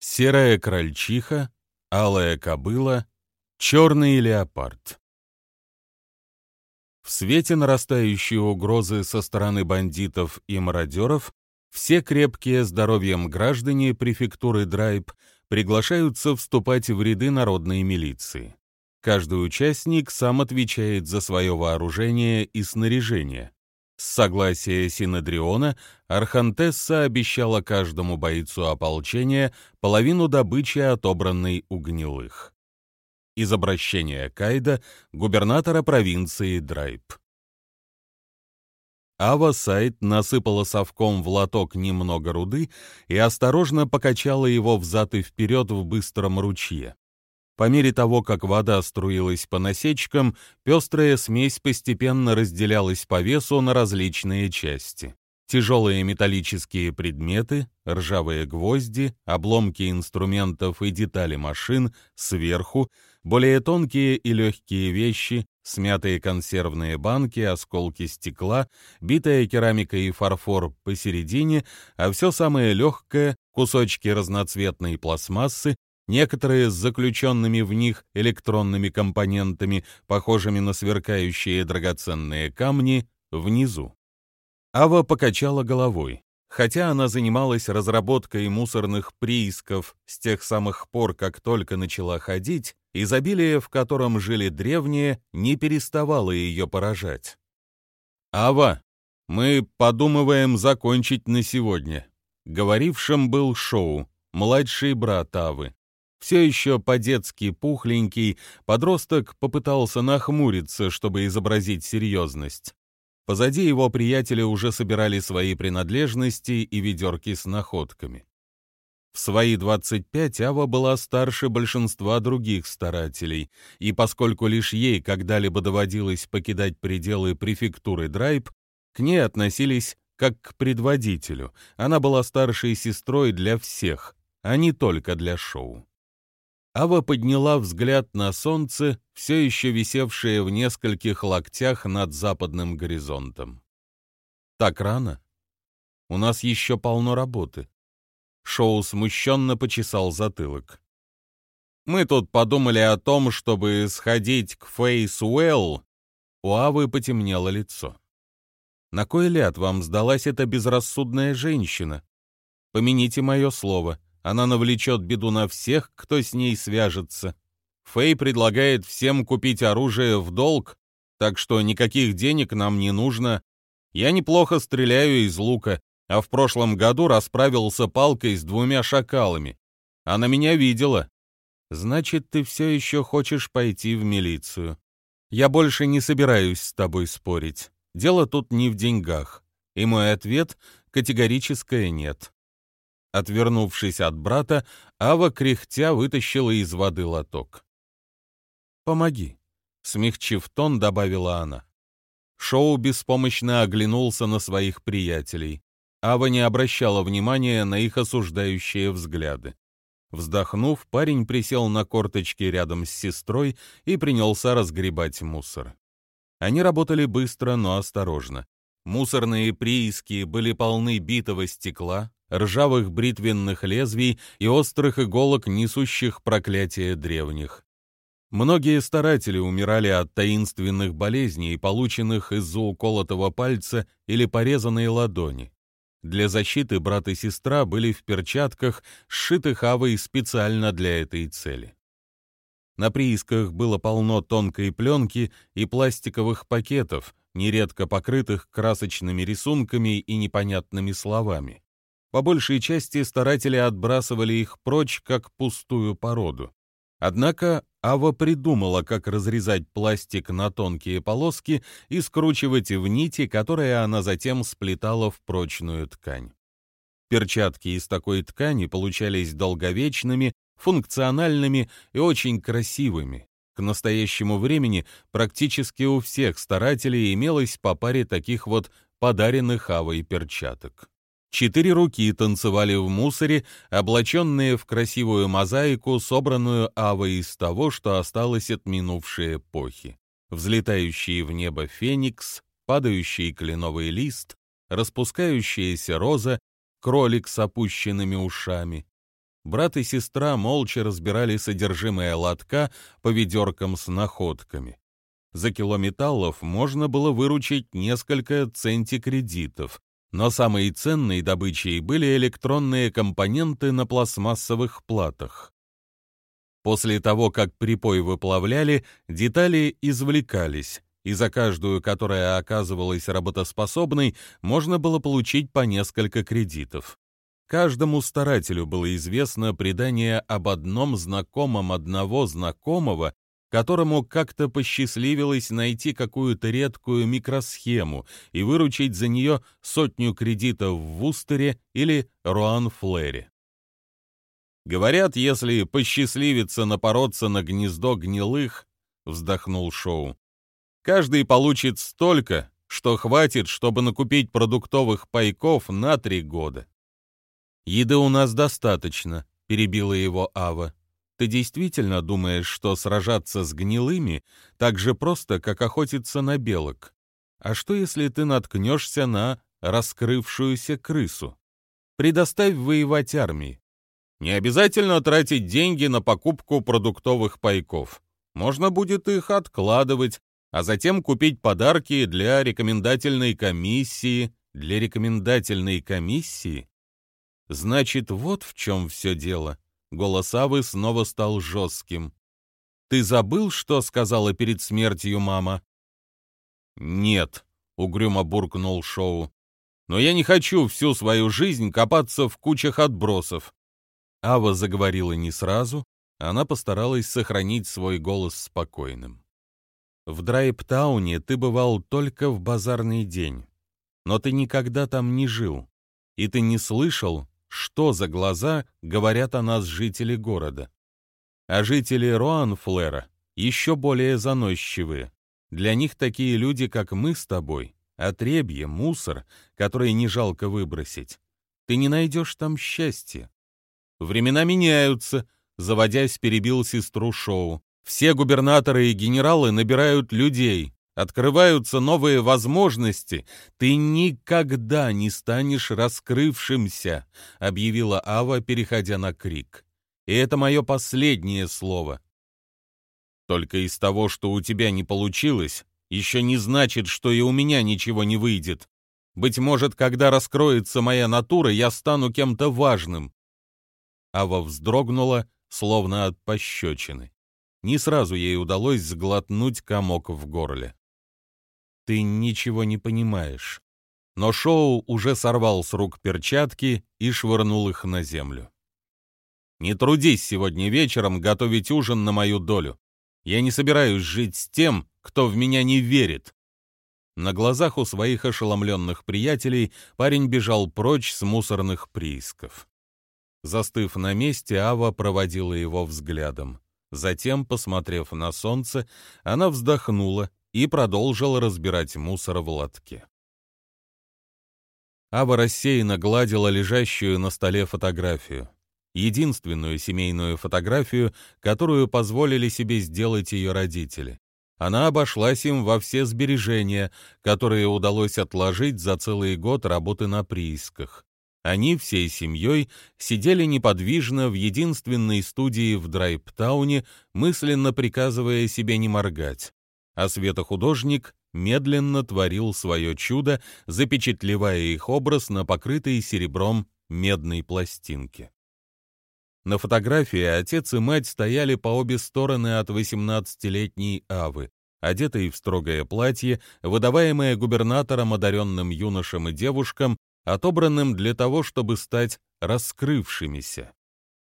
серая крольчиха, алая кобыла, черный леопард. В свете нарастающей угрозы со стороны бандитов и мародеров все крепкие здоровьем граждане префектуры Драйб приглашаются вступать в ряды народной милиции. Каждый участник сам отвечает за свое вооружение и снаряжение. С согласия Синодриона Архантесса обещала каждому бойцу ополчения половину добычи, отобранной у гнилых. Из обращения Кайда, губернатора провинции Драйб. Ава Сайт насыпала совком в лоток немного руды и осторожно покачала его взад и вперед в быстром ручье. По мере того, как вода струилась по насечкам, пестрая смесь постепенно разделялась по весу на различные части. Тяжелые металлические предметы, ржавые гвозди, обломки инструментов и детали машин сверху, более тонкие и легкие вещи, смятые консервные банки, осколки стекла, битая керамика и фарфор посередине, а все самое легкое — кусочки разноцветной пластмассы, некоторые с заключенными в них электронными компонентами, похожими на сверкающие драгоценные камни, внизу. Ава покачала головой. Хотя она занималась разработкой мусорных приисков с тех самых пор, как только начала ходить, изобилие, в котором жили древние, не переставало ее поражать. «Ава, мы подумываем закончить на сегодня». Говорившим был Шоу, младший брат Авы. Все еще по-детски пухленький, подросток попытался нахмуриться, чтобы изобразить серьезность. Позади его приятели уже собирали свои принадлежности и ведерки с находками. В свои 25 Ава была старше большинства других старателей, и поскольку лишь ей когда-либо доводилось покидать пределы префектуры Драйб, к ней относились как к предводителю. Она была старшей сестрой для всех, а не только для шоу. Ава подняла взгляд на солнце, все еще висевшее в нескольких локтях над западным горизонтом. «Так рано? У нас еще полно работы». Шоу смущенно почесал затылок. «Мы тут подумали о том, чтобы сходить к Фейс Уэлл». У Авы потемнело лицо. «На кой ляд вам сдалась эта безрассудная женщина? Помяните мое слово» она навлечет беду на всех, кто с ней свяжется. Фэй предлагает всем купить оружие в долг, так что никаких денег нам не нужно. Я неплохо стреляю из лука, а в прошлом году расправился палкой с двумя шакалами. Она меня видела. Значит, ты все еще хочешь пойти в милицию. Я больше не собираюсь с тобой спорить. Дело тут не в деньгах. И мой ответ — категорическое «нет». Отвернувшись от брата, Ава кряхтя вытащила из воды лоток. «Помоги», — смягчив тон, добавила она. Шоу беспомощно оглянулся на своих приятелей. Ава не обращала внимания на их осуждающие взгляды. Вздохнув, парень присел на корточки рядом с сестрой и принялся разгребать мусор. Они работали быстро, но осторожно. Мусорные прииски были полны битого стекла, ржавых бритвенных лезвий и острых иголок, несущих проклятие древних. Многие старатели умирали от таинственных болезней, полученных из-за уколотого пальца или порезанной ладони. Для защиты брат и сестра были в перчатках, сшитых авой специально для этой цели. На приисках было полно тонкой пленки и пластиковых пакетов, нередко покрытых красочными рисунками и непонятными словами. По большей части старатели отбрасывали их прочь, как пустую породу. Однако Ава придумала, как разрезать пластик на тонкие полоски и скручивать в нити, которые она затем сплетала в прочную ткань. Перчатки из такой ткани получались долговечными, функциональными и очень красивыми. К настоящему времени практически у всех старателей имелось по паре таких вот подаренных Авой перчаток. Четыре руки танцевали в мусоре, облаченные в красивую мозаику, собранную авой из того, что осталось от минувшей эпохи. Взлетающий в небо феникс, падающий кленовый лист, распускающаяся роза, кролик с опущенными ушами. брат и сестра молча разбирали содержимое лотка по ведеркам с находками. За кило металлов можно было выручить несколько центикредитов, но самой ценной добычей были электронные компоненты на пластмассовых платах. После того, как припой выплавляли, детали извлекались, и за каждую, которая оказывалась работоспособной, можно было получить по несколько кредитов. Каждому старателю было известно предание об одном знакомом одного знакомого, которому как-то посчастливилось найти какую-то редкую микросхему и выручить за нее сотню кредитов в Вустере или Руан-Флэре. Говорят, если посчастливится напороться на гнездо гнилых, вздохнул Шоу, каждый получит столько, что хватит, чтобы накупить продуктовых пайков на три года. «Еды у нас достаточно», — перебила его Ава. «Ты действительно думаешь, что сражаться с гнилыми так же просто, как охотиться на белок? А что, если ты наткнешься на раскрывшуюся крысу? Предоставь воевать армии. Не обязательно тратить деньги на покупку продуктовых пайков. Можно будет их откладывать, а затем купить подарки для рекомендательной комиссии. Для рекомендательной комиссии? Значит, вот в чем все дело. Голос Авы снова стал жестким. Ты забыл, что сказала перед смертью мама? Нет, угрюмо буркнул Шоу. Но я не хочу всю свою жизнь копаться в кучах отбросов. Ава заговорила не сразу, она постаралась сохранить свой голос спокойным. «В Драйптауне ты бывал только в базарный день, но ты никогда там не жил, и ты не слышал, что за глаза говорят о нас жители города. А жители Роанфлера еще более заносчивые. Для них такие люди, как мы с тобой, отребье, мусор, который не жалко выбросить. Ты не найдешь там счастья. Времена меняются, заводясь, перебил сестру Шоу. Все губернаторы и генералы набирают людей, открываются новые возможности. Ты никогда не станешь раскрывшимся, объявила Ава, переходя на крик. И это мое последнее слово. Только из того, что у тебя не получилось, еще не значит, что и у меня ничего не выйдет. Быть может, когда раскроется моя натура, я стану кем-то важным. Ава вздрогнула, словно от пощечины. Не сразу ей удалось сглотнуть комок в горле. «Ты ничего не понимаешь». Но Шоу уже сорвал с рук перчатки и швырнул их на землю. «Не трудись сегодня вечером готовить ужин на мою долю. Я не собираюсь жить с тем, кто в меня не верит». На глазах у своих ошеломленных приятелей парень бежал прочь с мусорных приисков. Застыв на месте, Ава проводила его взглядом. Затем, посмотрев на солнце, она вздохнула и продолжила разбирать мусор в лотке. Ава рассеянно гладила лежащую на столе фотографию. Единственную семейную фотографию, которую позволили себе сделать ее родители. Она обошлась им во все сбережения, которые удалось отложить за целый год работы на приисках. Они всей семьей сидели неподвижно в единственной студии в Драйптауне, мысленно приказывая себе не моргать. А светохудожник медленно творил свое чудо, запечатлевая их образ на покрытой серебром медной пластинке. На фотографии отец и мать стояли по обе стороны от 18-летней Авы, одетые в строгое платье, выдаваемое губернатором одаренным юношам и девушкам отобранным для того, чтобы стать раскрывшимися.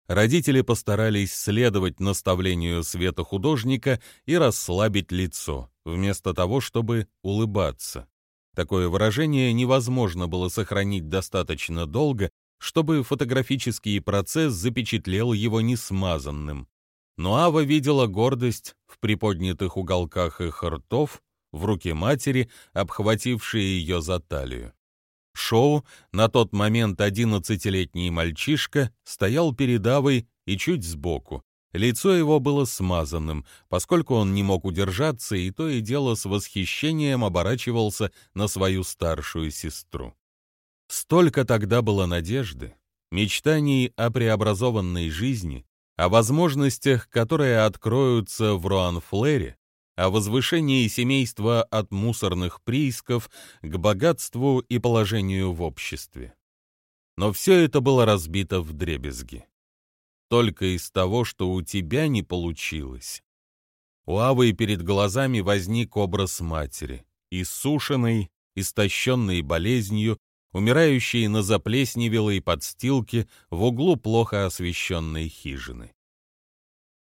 Родители постарались следовать наставлению света художника и расслабить лицо, вместо того, чтобы улыбаться. Такое выражение невозможно было сохранить достаточно долго, чтобы фотографический процесс запечатлел его несмазанным. Но Ава видела гордость в приподнятых уголках их ртов, в руке матери, обхватившей ее за талию. Шоу, на тот момент одиннадцатилетний мальчишка, стоял перед Авой и чуть сбоку. Лицо его было смазанным, поскольку он не мог удержаться и то и дело с восхищением оборачивался на свою старшую сестру. Столько тогда было надежды. мечтаний о преобразованной жизни, о возможностях, которые откроются в Руанфлере, о возвышении семейства от мусорных приисков к богатству и положению в обществе. Но все это было разбито в дребезги. Только из того, что у тебя не получилось. У Авы перед глазами возник образ матери, иссушенной, истощенной болезнью, умирающей на заплесневелой подстилке в углу плохо освещенной хижины.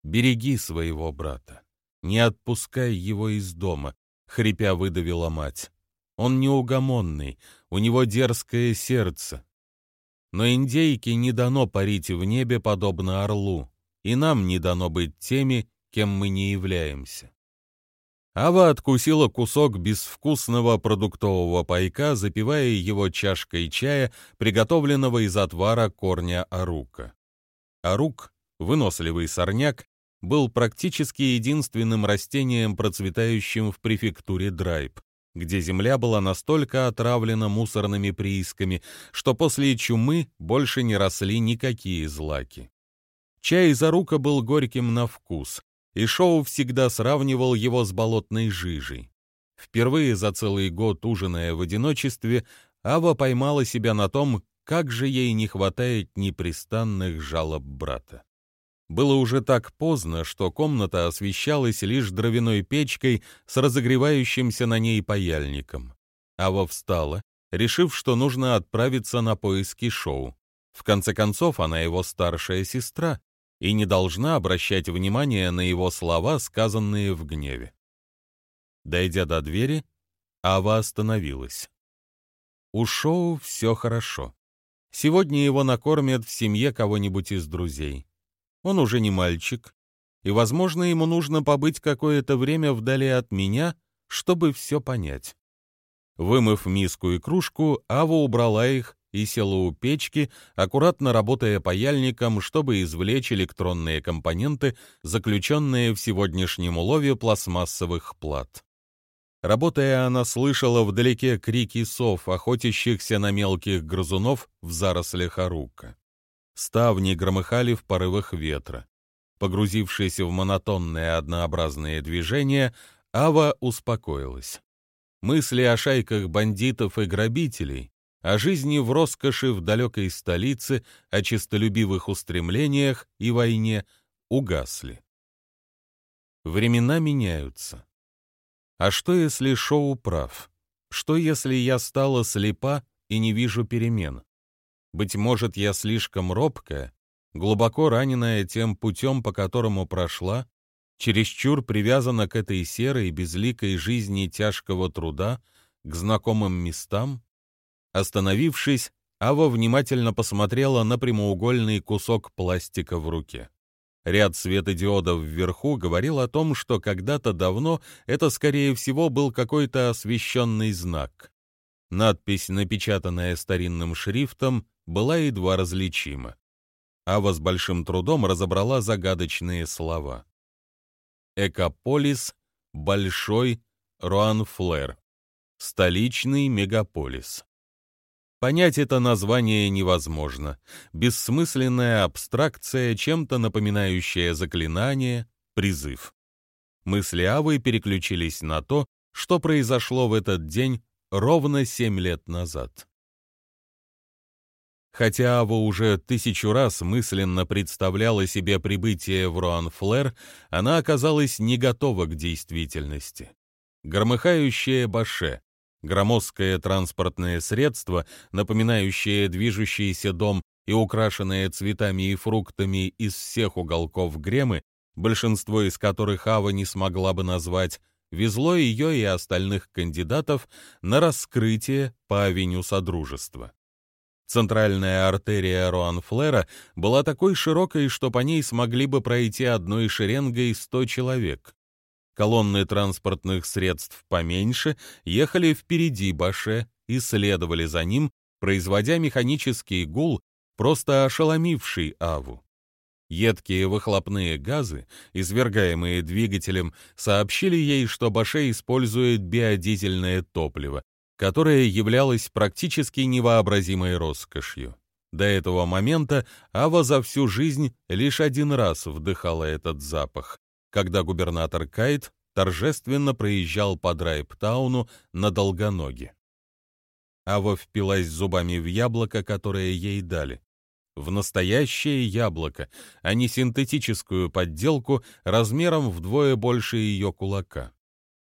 «Береги своего брата, не отпускай его из дома», — хрипя выдавила мать. «Он неугомонный, у него дерзкое сердце, но индейке не дано парить в небе подобно орлу, и нам не дано быть теми, кем мы не являемся. Ава откусила кусок безвкусного продуктового пайка, запивая его чашкой чая, приготовленного из отвара корня арука. Арук, выносливый сорняк, был практически единственным растением, процветающим в префектуре Драйб где земля была настолько отравлена мусорными приисками, что после чумы больше не росли никакие злаки. Чай из арука был горьким на вкус, и Шоу всегда сравнивал его с болотной жижей. Впервые за целый год ужиная в одиночестве, Ава поймала себя на том, как же ей не хватает непрестанных жалоб брата. Было уже так поздно, что комната освещалась лишь дровяной печкой с разогревающимся на ней паяльником. Ава встала, решив, что нужно отправиться на поиски шоу. В конце концов, она его старшая сестра и не должна обращать внимание на его слова, сказанные в гневе. Дойдя до двери, Ава остановилась. У шоу все хорошо. Сегодня его накормят в семье кого-нибудь из друзей. Он уже не мальчик, и, возможно, ему нужно побыть какое-то время вдали от меня, чтобы все понять. Вымыв миску и кружку, Ава убрала их и села у печки, аккуратно работая паяльником, чтобы извлечь электронные компоненты, заключенные в сегодняшнем улове пластмассовых плат. Работая, она слышала вдалеке крики сов, охотящихся на мелких грызунов в зарослях Арука. Ставни громыхали в порывах ветра. Погрузившись в монотонные однообразные движения, Ава успокоилась. Мысли о шайках бандитов и грабителей, о жизни в роскоши в далекой столице, о честолюбивых устремлениях и войне угасли. Времена меняются. А что, если Шоу прав? Что, если я стала слепа и не вижу перемен? Быть может, я слишком робкая, глубоко раненая тем путем, по которому прошла, чересчур привязана к этой серой, безликой жизни тяжкого труда, к знакомым местам? Остановившись, Ава внимательно посмотрела на прямоугольный кусок пластика в руке. Ряд светодиодов вверху говорил о том, что когда-то давно это, скорее всего, был какой-то освещенный знак. Надпись, напечатанная старинным шрифтом, была едва различима. Ава с большим трудом разобрала загадочные слова. Экополис, Большой, Руанфлер. Столичный мегаполис. Понять это название невозможно. Бессмысленная абстракция, чем-то напоминающая заклинание, призыв. Мысли Авы переключились на то, что произошло в этот день ровно семь лет назад. Хотя Ава уже тысячу раз мысленно представляла себе прибытие в Руанфлер, она оказалась не готова к действительности. Громыхающее баше, громоздкое транспортное средство, напоминающее движущийся дом и украшенное цветами и фруктами из всех уголков Гремы, большинство из которых Ава не смогла бы назвать, везло ее и остальных кандидатов на раскрытие по авеню Содружества. Центральная артерия Руанфлера была такой широкой, что по ней смогли бы пройти одной шеренгой 100 человек. Колонны транспортных средств поменьше ехали впереди Баше и следовали за ним, производя механический гул, просто ошеломивший Аву. Едкие выхлопные газы, извергаемые двигателем, сообщили ей, что Баше использует биодизельное топливо, которое являлось практически невообразимой роскошью. До этого момента Ава за всю жизнь лишь один раз вдыхала этот запах, когда губернатор Кайт торжественно проезжал по Драйптауну на долгоноге. Ава впилась зубами в яблоко, которое ей дали. В настоящее яблоко, а не синтетическую подделку размером вдвое больше ее кулака.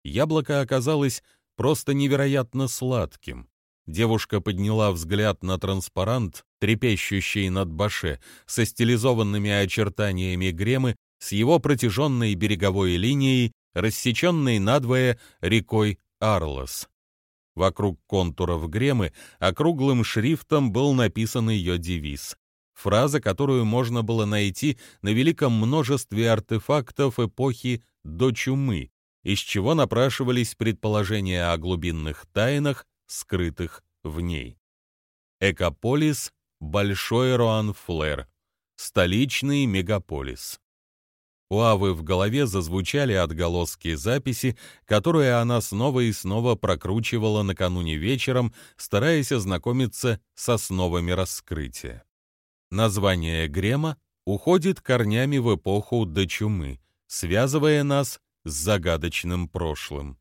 Яблоко оказалось просто невероятно сладким. Девушка подняла взгляд на транспарант, трепещущий над баше, со стилизованными очертаниями гремы, с его протяженной береговой линией, рассеченной надвое рекой Арлос. Вокруг контуров гремы округлым шрифтом был написан ее девиз. Фраза, которую можно было найти на великом множестве артефактов эпохи до чумы, из чего напрашивались предположения о глубинных тайнах, скрытых в ней. Экополис — Большой Роанфлер, столичный мегаполис. У Авы в голове зазвучали отголоски записи, которые она снова и снова прокручивала накануне вечером, стараясь ознакомиться с основами раскрытия. Название Грема уходит корнями в эпоху до чумы, связывая нас с загадочным прошлым.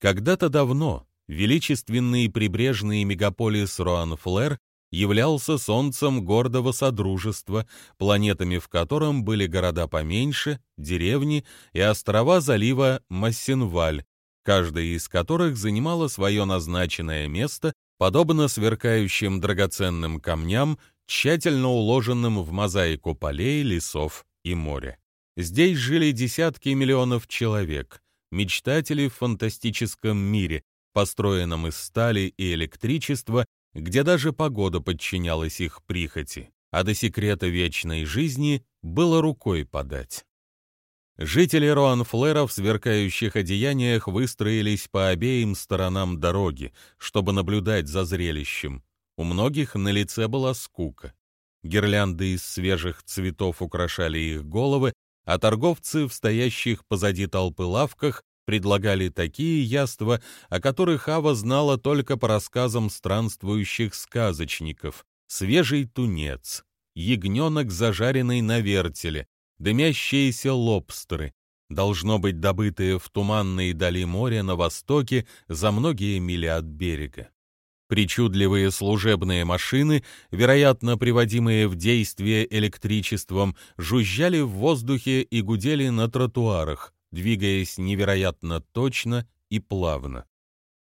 Когда-то давно величественный прибрежный мегаполис Роанфлер являлся солнцем гордого содружества, планетами в котором были города поменьше, деревни и острова залива Массенваль, каждая из которых занимала свое назначенное место, подобно сверкающим драгоценным камням, тщательно уложенным в мозаику полей, лесов и моря. Здесь жили десятки миллионов человек, мечтатели в фантастическом мире, построенном из стали и электричества, где даже погода подчинялась их прихоти, а до секрета вечной жизни было рукой подать. Жители Роанфлера в сверкающих одеяниях выстроились по обеим сторонам дороги, чтобы наблюдать за зрелищем. У многих на лице была скука. Гирлянды из свежих цветов украшали их головы, а торговцы в стоящих позади толпы лавках предлагали такие яства, о которых Ава знала только по рассказам странствующих сказочников. Свежий тунец, ягненок, зажаренный на вертеле, дымящиеся лобстеры, должно быть добытые в туманной дали моря на востоке за многие мили от берега. Причудливые служебные машины, вероятно, приводимые в действие электричеством, жужжали в воздухе и гудели на тротуарах, двигаясь невероятно точно и плавно.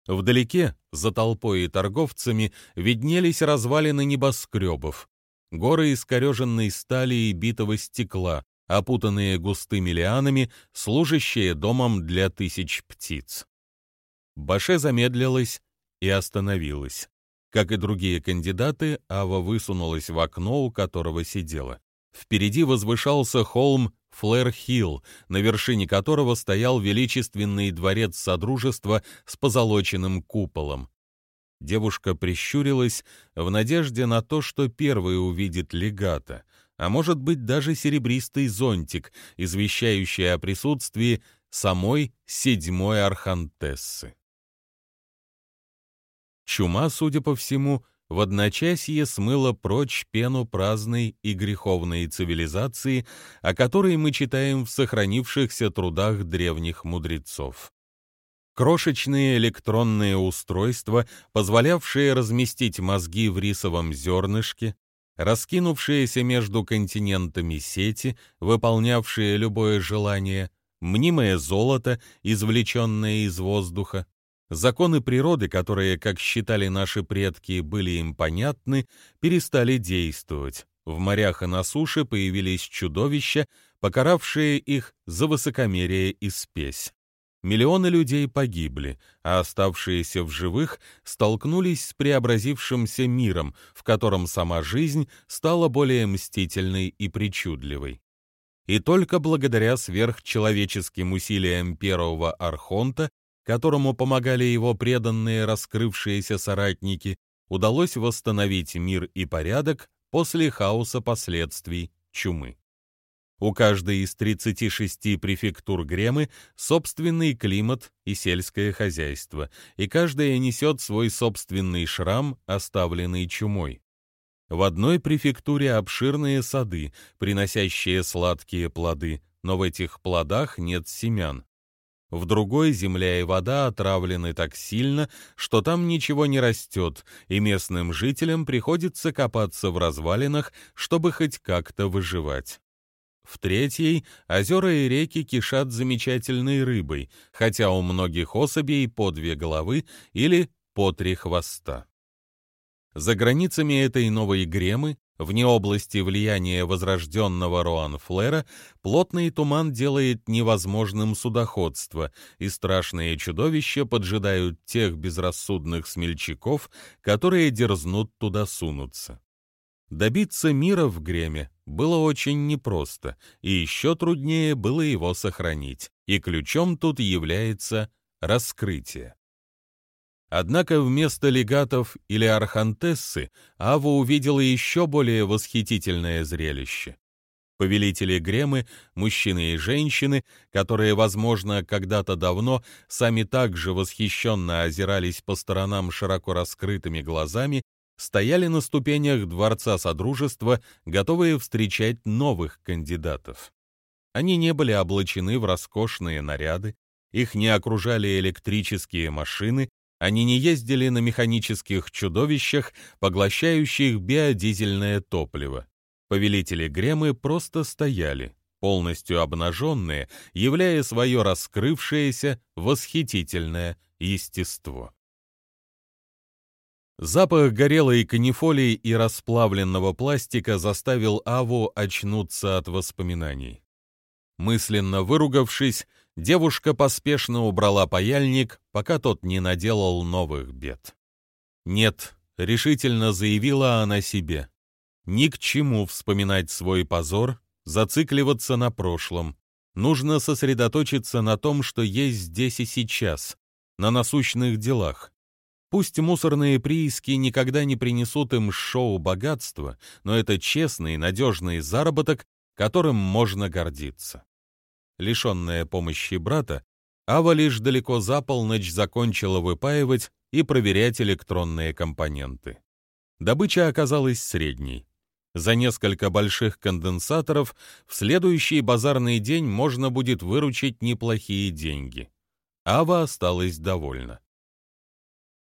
Вдалеке, за толпой и торговцами, виднелись развалины небоскребов, горы искореженной стали и битого стекла, опутанные густыми лианами, служащие домом для тысяч птиц. Баше замедлилась и остановилась. Как и другие кандидаты, Ава высунулась в окно, у которого сидела. Впереди возвышался холм Флэр-Хилл, на вершине которого стоял величественный дворец Содружества с позолоченным куполом. Девушка прищурилась в надежде на то, что первой увидит легата, а может быть даже серебристый зонтик, извещающий о присутствии самой седьмой архантессы. Чума, судя по всему, в одночасье смыло прочь пену праздной и греховной цивилизации, о которой мы читаем в сохранившихся трудах древних мудрецов. Крошечные электронные устройства, позволявшие разместить мозги в рисовом зернышке, раскинувшиеся между континентами сети, выполнявшие любое желание, мнимое золото, извлеченное из воздуха, Законы природы, которые, как считали наши предки, были им понятны, перестали действовать. В морях и на суше появились чудовища, покаравшие их за высокомерие и спесь. Миллионы людей погибли, а оставшиеся в живых столкнулись с преобразившимся миром, в котором сама жизнь стала более мстительной и причудливой. И только благодаря сверхчеловеческим усилиям первого архонта которому помогали его преданные раскрывшиеся соратники, удалось восстановить мир и порядок после хаоса последствий чумы. У каждой из 36 префектур Гремы собственный климат и сельское хозяйство, и каждая несет свой собственный шрам, оставленный чумой. В одной префектуре обширные сады, приносящие сладкие плоды, но в этих плодах нет семян. В другой земля и вода отравлены так сильно, что там ничего не растет, и местным жителям приходится копаться в развалинах, чтобы хоть как-то выживать. В третьей озера и реки кишат замечательной рыбой, хотя у многих особей по две головы или по три хвоста. За границами этой новой гремы, вне области влияния возрожденного Роан-Флера, плотный туман делает невозможным судоходство, и страшные чудовища поджидают тех безрассудных смельчаков, которые дерзнут туда сунуться. Добиться мира в Греме было очень непросто, и еще труднее было его сохранить, и ключом тут является раскрытие. Однако вместо легатов или архантессы Ава увидела еще более восхитительное зрелище. Повелители Гремы, мужчины и женщины, которые, возможно, когда-то давно сами также восхищенно озирались по сторонам широко раскрытыми глазами, стояли на ступенях Дворца Содружества, готовые встречать новых кандидатов. Они не были облачены в роскошные наряды, их не окружали электрические машины, они не ездили на механических чудовищах, поглощающих биодизельное топливо. Повелители Гремы просто стояли, полностью обнаженные, являя свое раскрывшееся, восхитительное естество. Запах горелой канифолии и расплавленного пластика заставил Аву очнуться от воспоминаний. Мысленно выругавшись, девушка поспешно убрала паяльник, пока тот не наделал новых бед. «Нет», — решительно заявила она себе, — «ни к чему вспоминать свой позор, зацикливаться на прошлом. Нужно сосредоточиться на том, что есть здесь и сейчас, на насущных делах. Пусть мусорные прииски никогда не принесут им шоу богатства, но это честный, надежный заработок, которым можно гордиться. Лишенная помощи брата, Ава лишь далеко за полночь закончила выпаивать и проверять электронные компоненты. Добыча оказалась средней. За несколько больших конденсаторов в следующий базарный день можно будет выручить неплохие деньги. Ава осталась довольна.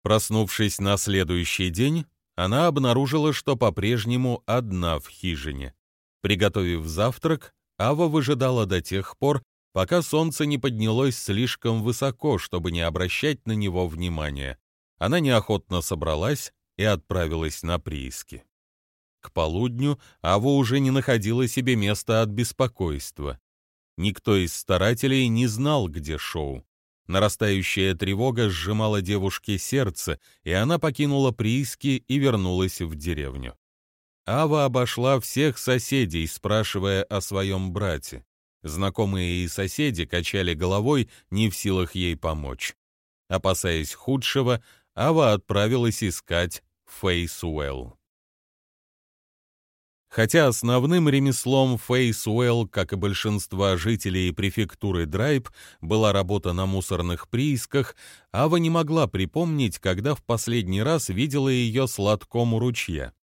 Проснувшись на следующий день, она обнаружила, что по-прежнему одна в хижине. Приготовив завтрак, Ава выжидала до тех пор, пока солнце не поднялось слишком высоко, чтобы не обращать на него внимания. Она неохотно собралась и отправилась на прииски. К полудню Ава уже не находила себе места от беспокойства. Никто из старателей не знал, где шоу. Нарастающая тревога сжимала девушке сердце, и она покинула прииски и вернулась в деревню. Ава обошла всех соседей, спрашивая о своем брате. Знакомые и соседи качали головой, не в силах ей помочь. Опасаясь худшего, Ава отправилась искать Фейсуэлл. Хотя основным ремеслом Фейсуэлл, как и большинства жителей префектуры Драйб, была работа на мусорных приисках, Ава не могла припомнить, когда в последний раз видела ее сладком у ручья.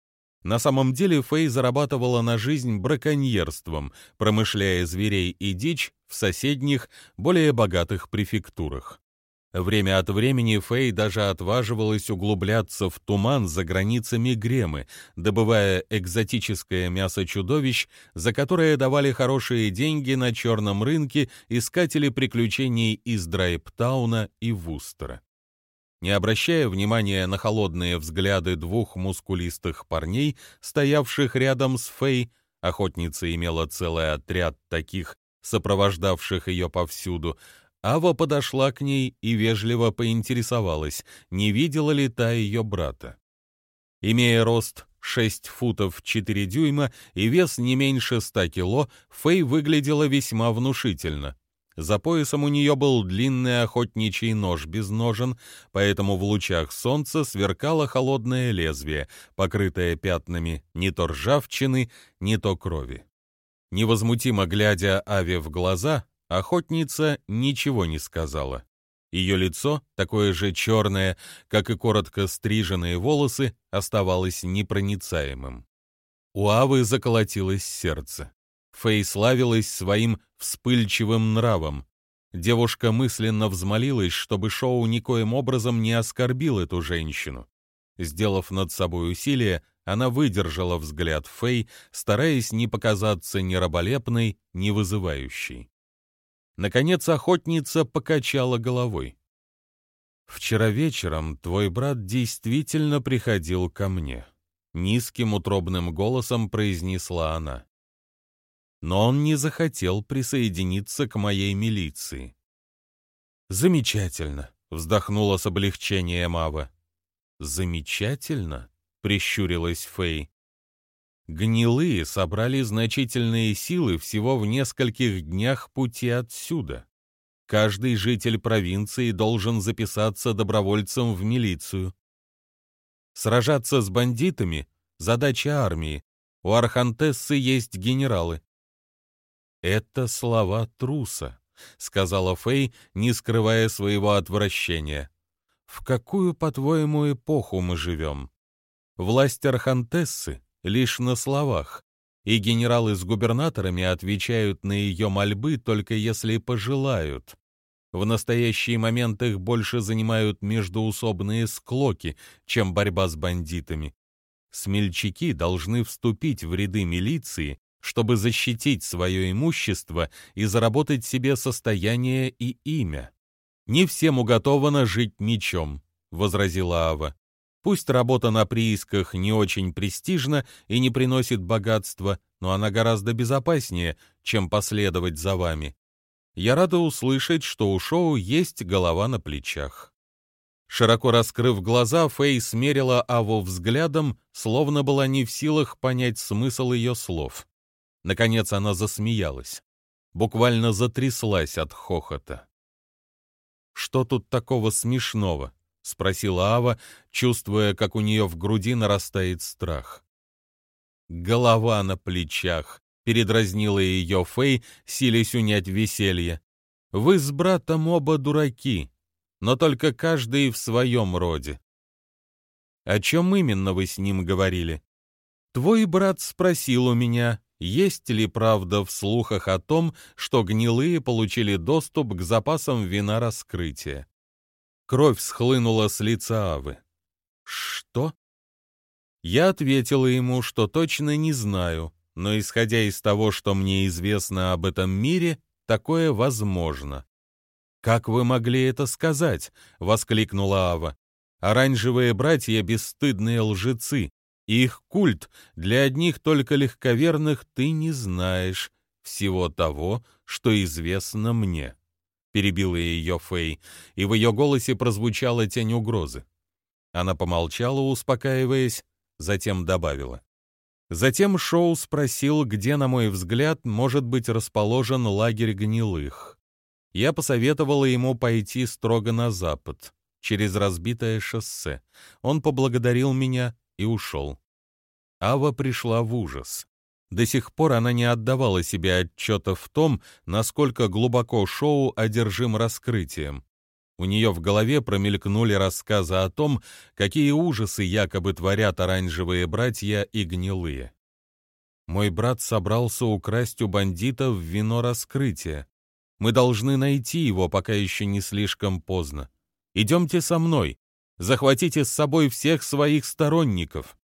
На самом деле Фей зарабатывала на жизнь браконьерством, промышляя зверей и дичь в соседних, более богатых префектурах. Время от времени Фэй даже отваживалась углубляться в туман за границами Гремы, добывая экзотическое мясо чудовищ, за которое давали хорошие деньги на черном рынке искатели приключений из Драйптауна и Вустера. Не обращая внимания на холодные взгляды двух мускулистых парней, стоявших рядом с Фэй, охотница имела целый отряд таких, сопровождавших ее повсюду, Ава подошла к ней и вежливо поинтересовалась, не видела ли та ее брата. Имея рост 6 футов 4 дюйма и вес не меньше 100 кило, Фэй выглядела весьма внушительно. За поясом у нее был длинный охотничий нож без ножен, поэтому в лучах солнца сверкало холодное лезвие, покрытое пятнами не то ржавчины, не то крови. Невозмутимо глядя Аве в глаза, Охотница ничего не сказала. Ее лицо, такое же черное, как и коротко стриженные волосы, оставалось непроницаемым. У Авы заколотилось сердце. Фэй славилась своим вспыльчивым нравом. Девушка мысленно взмолилась, чтобы Шоу никоим образом не оскорбил эту женщину. Сделав над собой усилие, она выдержала взгляд Фэй, стараясь не показаться ни раболепной, ни вызывающей. Наконец охотница покачала головой. «Вчера вечером твой брат действительно приходил ко мне», — низким утробным голосом произнесла она. «Но он не захотел присоединиться к моей милиции». «Замечательно», — вздохнула с облегчением Ава. «Замечательно?» — прищурилась Фэй. Гнилые собрали значительные силы всего в нескольких днях пути отсюда. Каждый житель провинции должен записаться добровольцем в милицию. Сражаться с бандитами — задача армии. У Архантессы есть генералы. «Это слова труса», — сказала Фэй, не скрывая своего отвращения. «В какую, по-твоему, эпоху мы живем? Власть Архантессы лишь на словах, и генералы с губернаторами отвечают на ее мольбы только если пожелают. В настоящий момент их больше занимают междуусобные склоки, чем борьба с бандитами. Смельчаки должны вступить в ряды милиции, чтобы защитить свое имущество и заработать себе состояние и имя. «Не всем уготовано жить мечом», — возразила Ава. Пусть работа на приисках не очень престижна и не приносит богатства, но она гораздо безопаснее, чем последовать за вами. Я рада услышать, что у Шоу есть голова на плечах. Широко раскрыв глаза, Фэй смерила Аву взглядом, словно была не в силах понять смысл ее слов. Наконец она засмеялась. Буквально затряслась от хохота. «Что тут такого смешного?» — спросила Ава, чувствуя, как у нее в груди нарастает страх. «Голова на плечах», — передразнила ее Фэй, силясь унять веселье. «Вы с братом оба дураки, но только каждый в своем роде». «О чем именно вы с ним говорили?» «Твой брат спросил у меня, есть ли правда в слухах о том, что гнилые получили доступ к запасам вина раскрытия. Кровь схлынула с лица Авы. «Что?» Я ответила ему, что точно не знаю, но исходя из того, что мне известно об этом мире, такое возможно. «Как вы могли это сказать?» — воскликнула Ава. «Оранжевые братья — бесстыдные лжецы, их культ для одних только легковерных ты не знаешь всего того, что известно мне». — перебила ее Фэй, и в ее голосе прозвучала тень угрозы. Она помолчала, успокаиваясь, затем добавила. Затем Шоу спросил, где, на мой взгляд, может быть расположен лагерь гнилых. Я посоветовала ему пойти строго на запад, через разбитое шоссе. Он поблагодарил меня и ушел. Ава пришла в ужас. До сих пор она не отдавала себе отчета в том, насколько глубоко шоу одержим раскрытием. У нее в голове промелькнули рассказы о том, какие ужасы якобы творят оранжевые братья и гнилые. Мой брат собрался украсть у бандитов вино раскрытия. Мы должны найти его, пока еще не слишком поздно. Идемте со мной. Захватите с собой всех своих сторонников.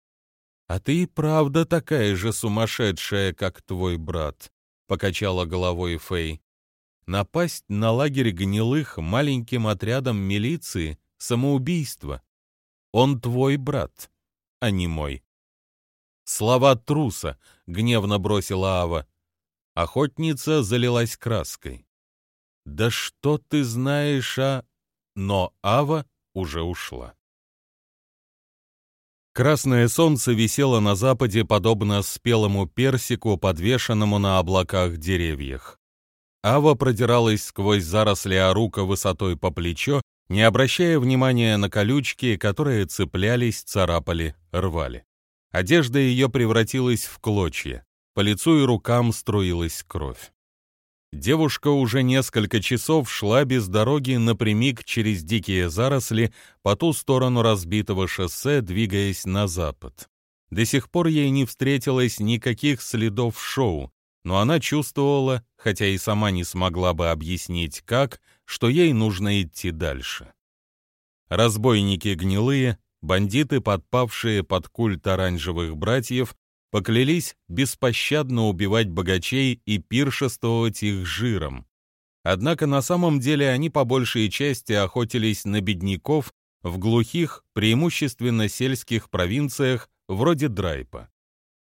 «А ты и правда такая же сумасшедшая, как твой брат», — покачала головой Фэй. «Напасть на лагерь гнилых маленьким отрядом милиции — самоубийство. Он твой брат, а не мой». «Слова труса», — гневно бросила Ава. Охотница залилась краской. «Да что ты знаешь о...» Но Ава уже ушла. Красное солнце висело на западе, подобно спелому персику, подвешенному на облаках деревьях. Ава продиралась сквозь заросли орука высотой по плечо, не обращая внимания на колючки, которые цеплялись, царапали, рвали. Одежда ее превратилась в клочья. По лицу и рукам струилась кровь. Девушка уже несколько часов шла без дороги напрямик через дикие заросли по ту сторону разбитого шоссе, двигаясь на запад. До сих пор ей не встретилось никаких следов шоу, но она чувствовала, хотя и сама не смогла бы объяснить как, что ей нужно идти дальше. Разбойники гнилые, бандиты, подпавшие под культ оранжевых братьев, поклялись беспощадно убивать богачей и пиршествовать их жиром. Однако на самом деле они по большей части охотились на бедняков в глухих, преимущественно сельских провинциях вроде Драйпа.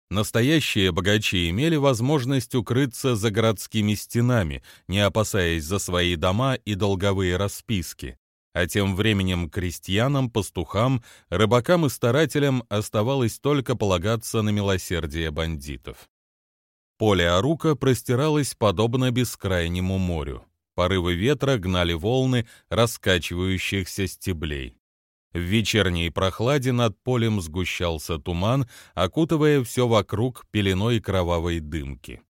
Настоящие богачи имели возможность укрыться за городскими стенами, не опасаясь за свои дома и долговые расписки. А тем временем крестьянам, пастухам, рыбакам и старателям оставалось только полагаться на милосердие бандитов. Поле Арука простиралось подобно бескрайнему морю. Порывы ветра гнали волны раскачивающихся стеблей. В вечерней прохладе над полем сгущался туман, окутывая все вокруг пеленой кровавой дымки.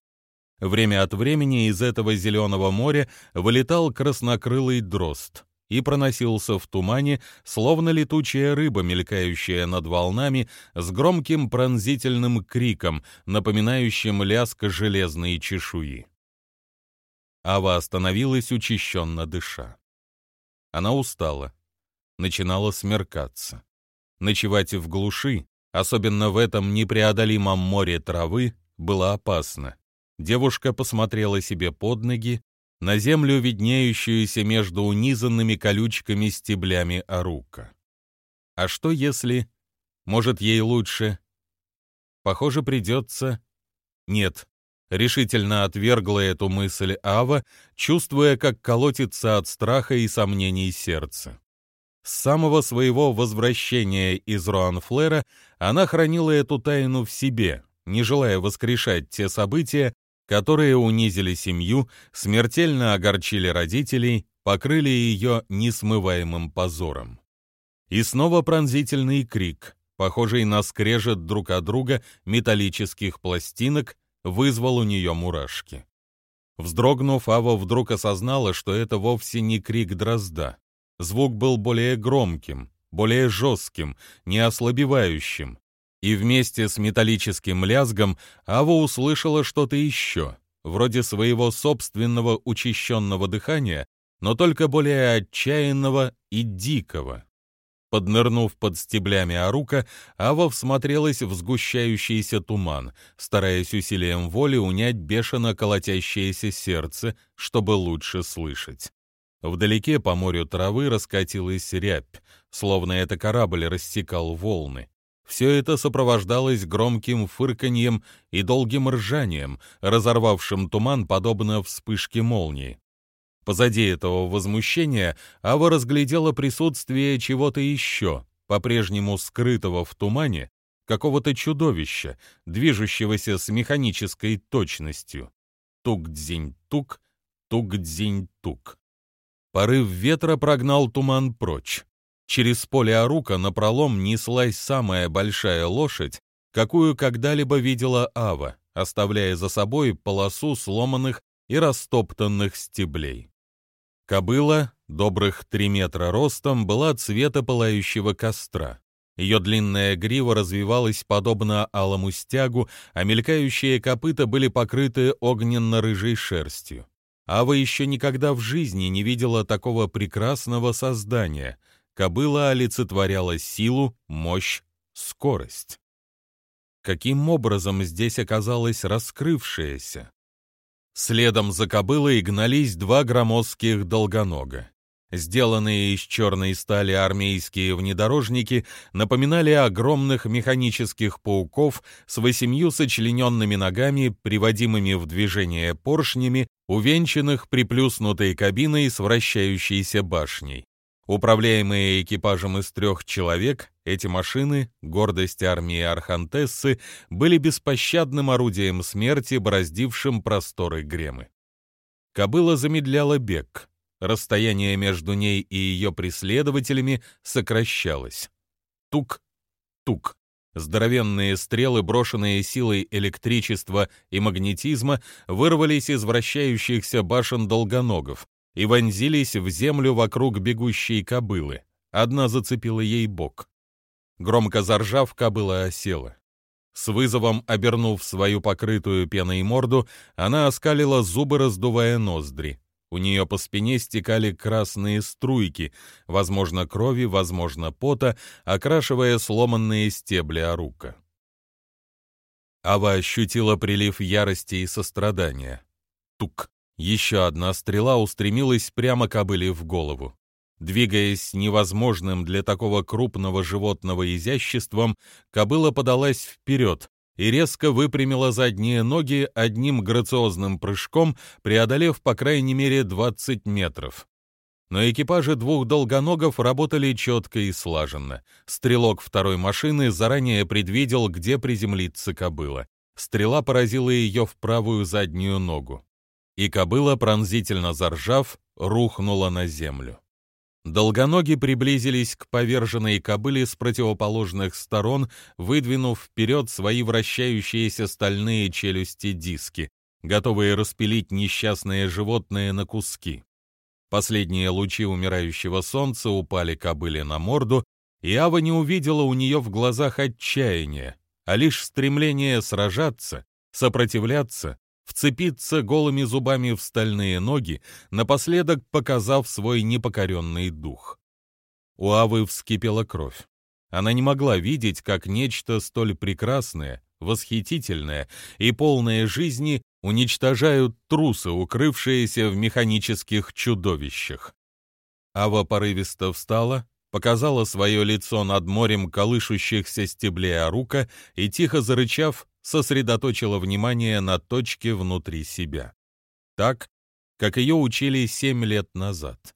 Время от времени из этого зеленого моря вылетал краснокрылый дрозд и проносился в тумане, словно летучая рыба, мелькающая над волнами, с громким пронзительным криком, напоминающим лязг железной чешуи. Ава остановилась, учащенно дыша. Она устала начинало смеркаться. Ночевать в глуши, особенно в этом непреодолимом море травы, было опасно. Девушка посмотрела себе под ноги, на землю, виднеющуюся между унизанными колючками стеблями орука. А что если... Может, ей лучше? Похоже, придется... Нет, решительно отвергла эту мысль Ава, чувствуя, как колотится от страха и сомнений сердце. С самого своего возвращения из Руанфлера она хранила эту тайну в себе, не желая воскрешать те события, которые унизили семью, смертельно огорчили родителей, покрыли ее несмываемым позором. И снова пронзительный крик, похожий на скрежет друг от друга металлических пластинок, вызвал у нее мурашки. Вздрогнув, Ава вдруг осознала, что это вовсе не крик дрозда. Звук был более громким, более жестким, не ослабевающим. И вместе с металлическим лязгом Ава услышала что-то еще, вроде своего собственного учащенного дыхания, но только более отчаянного и дикого. Поднырнув под стеблями орука, Ава всмотрелась в сгущающийся туман, стараясь усилием воли унять бешено колотящееся сердце, чтобы лучше слышать. Вдалеке по морю травы раскатилась рябь, словно это корабль рассекал волны. Все это сопровождалось громким фырканьем и долгим ржанием, разорвавшим туман подобно вспышке молнии. Позади этого возмущения Ава разглядела присутствие чего-то еще, по-прежнему скрытого в тумане, какого-то чудовища, движущегося с механической точностью. Тук-дзинь-тук, тук-дзинь-тук. Порыв ветра прогнал туман прочь. Через поле Арука напролом неслась самая большая лошадь, какую когда-либо видела Ава, оставляя за собой полосу сломанных и растоптанных стеблей. Кобыла, добрых три метра ростом, была цвета пылающего костра. Ее длинная грива развивалась подобно алому стягу, а мелькающие копыта были покрыты огненно-рыжей шерстью. Ава еще никогда в жизни не видела такого прекрасного создания. Кобыла олицетворяла силу, мощь, скорость. Каким образом здесь оказалось раскрывшееся? Следом за кобылой гнались два громоздких долгонога. Сделанные из черной стали армейские внедорожники напоминали огромных механических пауков с восемью сочлененными ногами, приводимыми в движение поршнями, увенчанных приплюснутой кабиной с вращающейся башней. Управляемые экипажем из трех человек, эти машины, гордость армии Архантессы, были беспощадным орудием смерти, бороздившим просторы Гремы. Кобыла замедляла бег, Расстояние между ней и ее преследователями сокращалось. Тук, тук. Здоровенные стрелы, брошенные силой электричества и магнетизма, вырвались из вращающихся башен долгоногов и вонзились в землю вокруг бегущей кобылы. Одна зацепила ей бок. Громко заржав, кобыла осела. С вызовом обернув свою покрытую пеной морду, она оскалила зубы, раздувая ноздри. У нее по спине стекали красные струйки, возможно, крови, возможно, пота, окрашивая сломанные стебли орука. Ава ощутила прилив ярости и сострадания. Тук! Еще одна стрела устремилась прямо кобыле в голову. Двигаясь невозможным для такого крупного животного изяществом, кобыла подалась вперед, и резко выпрямила задние ноги одним грациозным прыжком, преодолев по крайней мере 20 метров. Но экипажи двух долгоногов работали четко и слаженно. Стрелок второй машины заранее предвидел, где приземлится кобыла. Стрела поразила ее в правую заднюю ногу. И кобыла, пронзительно заржав, рухнула на землю. Долгоноги приблизились к поверженной кобыле с противоположных сторон, выдвинув вперед свои вращающиеся стальные челюсти-диски, готовые распилить несчастное животное на куски. Последние лучи умирающего солнца упали кобыле на морду, и Ава не увидела у нее в глазах отчаяния, а лишь стремление сражаться, сопротивляться вцепиться голыми зубами в стальные ноги, напоследок показав свой непокоренный дух. У Авы вскипела кровь. Она не могла видеть, как нечто столь прекрасное, восхитительное и полное жизни уничтожают трусы, укрывшиеся в механических чудовищах. Ава порывисто встала, показала свое лицо над морем колышущихся стеблей орука и, тихо зарычав, сосредоточила внимание на точке внутри себя. Так, как ее учили семь лет назад.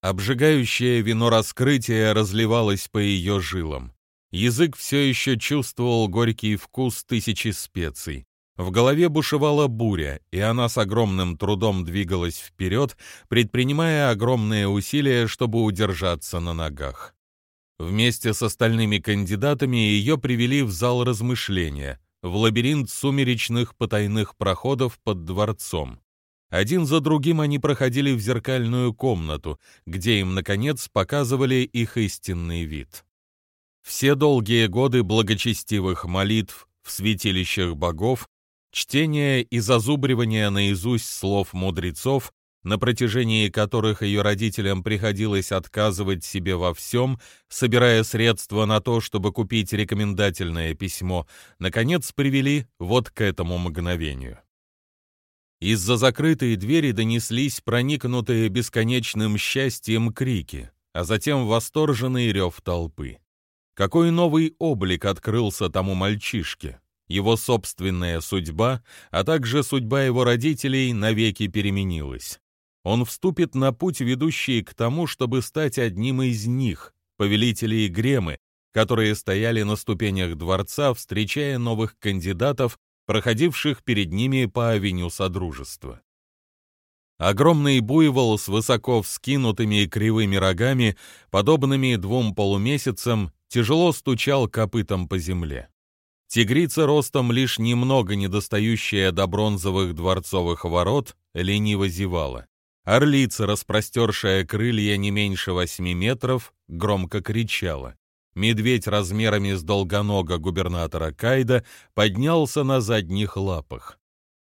Обжигающее вино раскрытия разливалось по ее жилам. Язык все еще чувствовал горький вкус тысячи специй. В голове бушевала буря, и она с огромным трудом двигалась вперед, предпринимая огромные усилия, чтобы удержаться на ногах. Вместе с остальными кандидатами ее привели в зал размышления, в лабиринт сумеречных потайных проходов под дворцом. Один за другим они проходили в зеркальную комнату, где им, наконец, показывали их истинный вид. Все долгие годы благочестивых молитв в святилищах богов, чтения и зазубривания наизусть слов мудрецов на протяжении которых ее родителям приходилось отказывать себе во всем, собирая средства на то, чтобы купить рекомендательное письмо, наконец привели вот к этому мгновению. Из-за закрытой двери донеслись проникнутые бесконечным счастьем крики, а затем восторженный рев толпы. Какой новый облик открылся тому мальчишке? Его собственная судьба, а также судьба его родителей навеки переменилась он вступит на путь, ведущий к тому, чтобы стать одним из них, повелителей Гремы, которые стояли на ступенях дворца, встречая новых кандидатов, проходивших перед ними по авеню Содружества. Огромный буйвол с высоко вскинутыми кривыми рогами, подобными двум полумесяцам, тяжело стучал копытом по земле. Тигрица ростом лишь немного недостающая до бронзовых дворцовых ворот, лениво зевала. Орлица, распростершая крылья не меньше восьми метров, громко кричала. Медведь размерами с долгонога губернатора Кайда поднялся на задних лапах.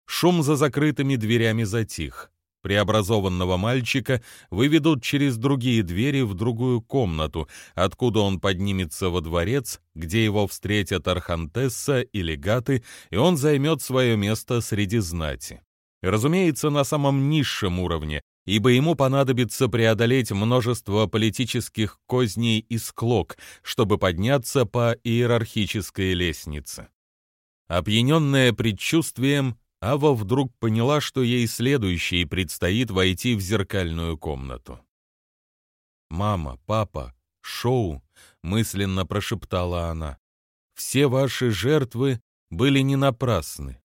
Шум за закрытыми дверями затих. Преобразованного мальчика выведут через другие двери в другую комнату, откуда он поднимется во дворец, где его встретят архантесса и легаты, и он займет свое место среди знати. Разумеется, на самом низшем уровне, ибо ему понадобится преодолеть множество политических козней и склок, чтобы подняться по иерархической лестнице. Опьяненная предчувствием, Ава вдруг поняла, что ей следующей предстоит войти в зеркальную комнату. «Мама, папа, шоу», — мысленно прошептала она, — «все ваши жертвы были не напрасны.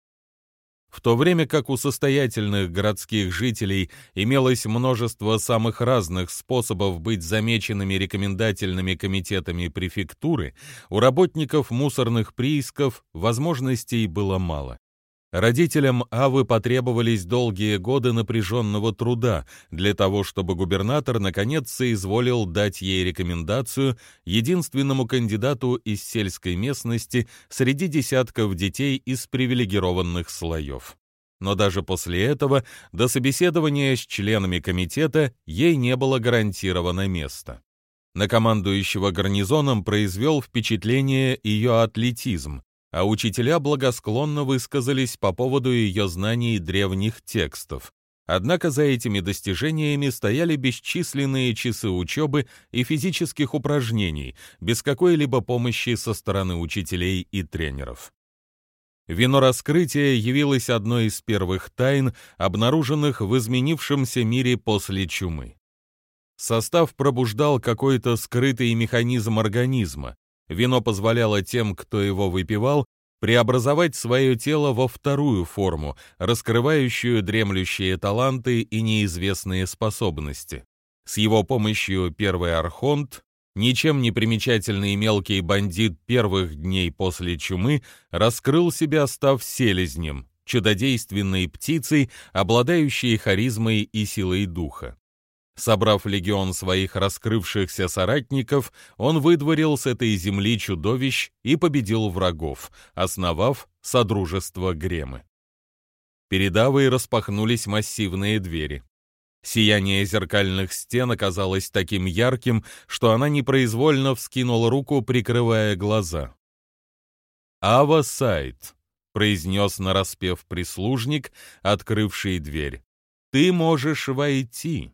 В то время как у состоятельных городских жителей имелось множество самых разных способов быть замеченными рекомендательными комитетами префектуры, у работников мусорных приисков возможностей было мало. Родителям Авы потребовались долгие годы напряженного труда для того, чтобы губернатор наконец соизволил дать ей рекомендацию единственному кандидату из сельской местности среди десятков детей из привилегированных слоев. Но даже после этого до собеседования с членами комитета ей не было гарантировано место. На командующего гарнизоном произвел впечатление ее атлетизм, а учителя благосклонно высказались по поводу ее знаний древних текстов. Однако за этими достижениями стояли бесчисленные часы учебы и физических упражнений, без какой-либо помощи со стороны учителей и тренеров. Вино раскрытия явилось одной из первых тайн, обнаруженных в изменившемся мире после чумы. Состав пробуждал какой-то скрытый механизм организма, Вино позволяло тем, кто его выпивал, преобразовать свое тело во вторую форму, раскрывающую дремлющие таланты и неизвестные способности. С его помощью первый архонт, ничем не примечательный мелкий бандит первых дней после чумы, раскрыл себя, став селезнем, чудодейственной птицей, обладающей харизмой и силой духа. Собрав легион своих раскрывшихся соратников, он выдворил с этой земли чудовищ и победил врагов, основав Содружество Гремы. Перед распахнулись массивные двери. Сияние зеркальных стен оказалось таким ярким, что она непроизвольно вскинула руку, прикрывая глаза. «Ава Сайт», — произнес нараспев прислужник, открывший дверь. «Ты можешь войти».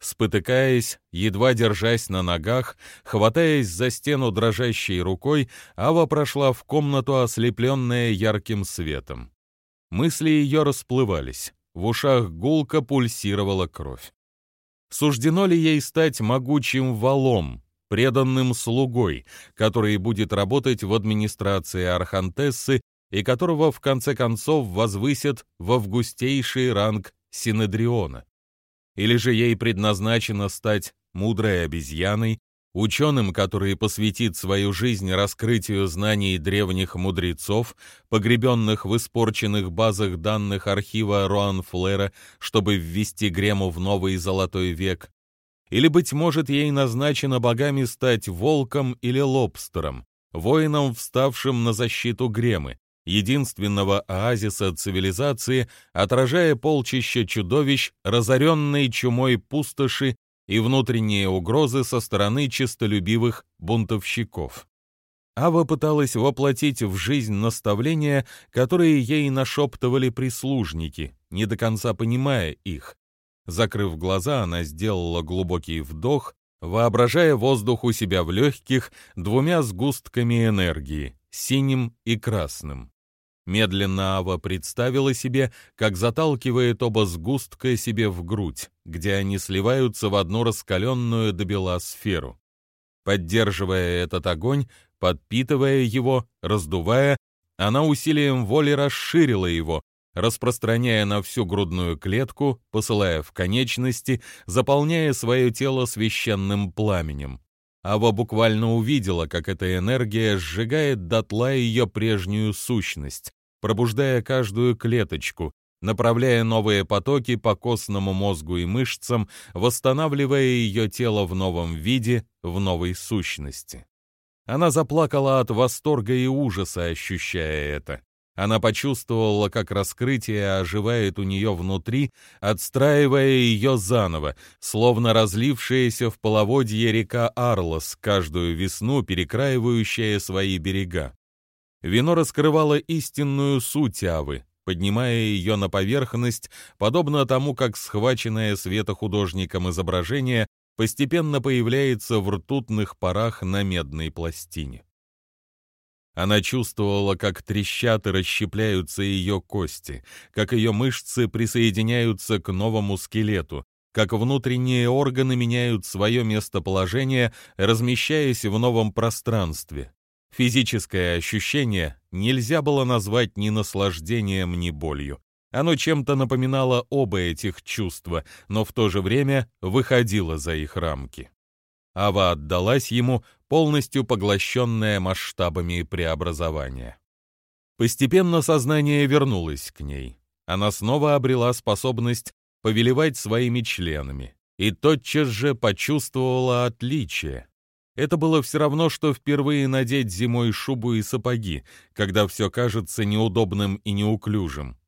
Спотыкаясь, едва держась на ногах, хватаясь за стену дрожащей рукой, Ава прошла в комнату, ослепленная ярким светом. Мысли ее расплывались, в ушах гулко пульсировала кровь. Суждено ли ей стать могучим валом, преданным слугой, который будет работать в администрации Архантессы и которого в конце концов возвысят в августейший ранг Синедриона? Или же ей предназначено стать мудрой обезьяной, ученым, который посвятит свою жизнь раскрытию знаний древних мудрецов, погребенных в испорченных базах данных архива Роанфлера, чтобы ввести Грему в новый золотой век? Или, быть может, ей назначено богами стать волком или лобстером, воином, вставшим на защиту Гремы, единственного оазиса цивилизации, отражая полчища чудовищ, разоренные чумой пустоши и внутренние угрозы со стороны честолюбивых бунтовщиков. Ава пыталась воплотить в жизнь наставления, которые ей нашептывали прислужники, не до конца понимая их. Закрыв глаза, она сделала глубокий вдох, воображая воздух у себя в легких двумя сгустками энергии, синим и красным. Медленно Ава представила себе, как заталкивает оба сгустка себе в грудь, где они сливаются в одну раскаленную до бела сферу. Поддерживая этот огонь, подпитывая его, раздувая, она усилием воли расширила его, распространяя на всю грудную клетку, посылая в конечности, заполняя свое тело священным пламенем. Ава буквально увидела, как эта энергия сжигает дотла ее прежнюю сущность, пробуждая каждую клеточку, направляя новые потоки по костному мозгу и мышцам, восстанавливая ее тело в новом виде, в новой сущности. Она заплакала от восторга и ужаса, ощущая это. Она почувствовала, как раскрытие оживает у нее внутри, отстраивая ее заново, словно разлившаяся в половодье река Арлос, каждую весну перекраивающая свои берега. Вино раскрывало истинную суть Авы, поднимая ее на поверхность, подобно тому, как схваченное светохудожником изображение постепенно появляется в ртутных парах на медной пластине. Она чувствовала, как трещат и расщепляются ее кости, как ее мышцы присоединяются к новому скелету, как внутренние органы меняют свое местоположение, размещаясь в новом пространстве. Физическое ощущение нельзя было назвать ни наслаждением, ни болью. Оно чем-то напоминало оба этих чувства, но в то же время выходило за их рамки. Ава отдалась ему, полностью поглощенная масштабами преобразования. Постепенно сознание вернулось к ней. Она снова обрела способность повелевать своими членами и тотчас же почувствовала отличие. Это было все равно, что впервые надеть зимой шубу и сапоги, когда все кажется неудобным и неуклюжим.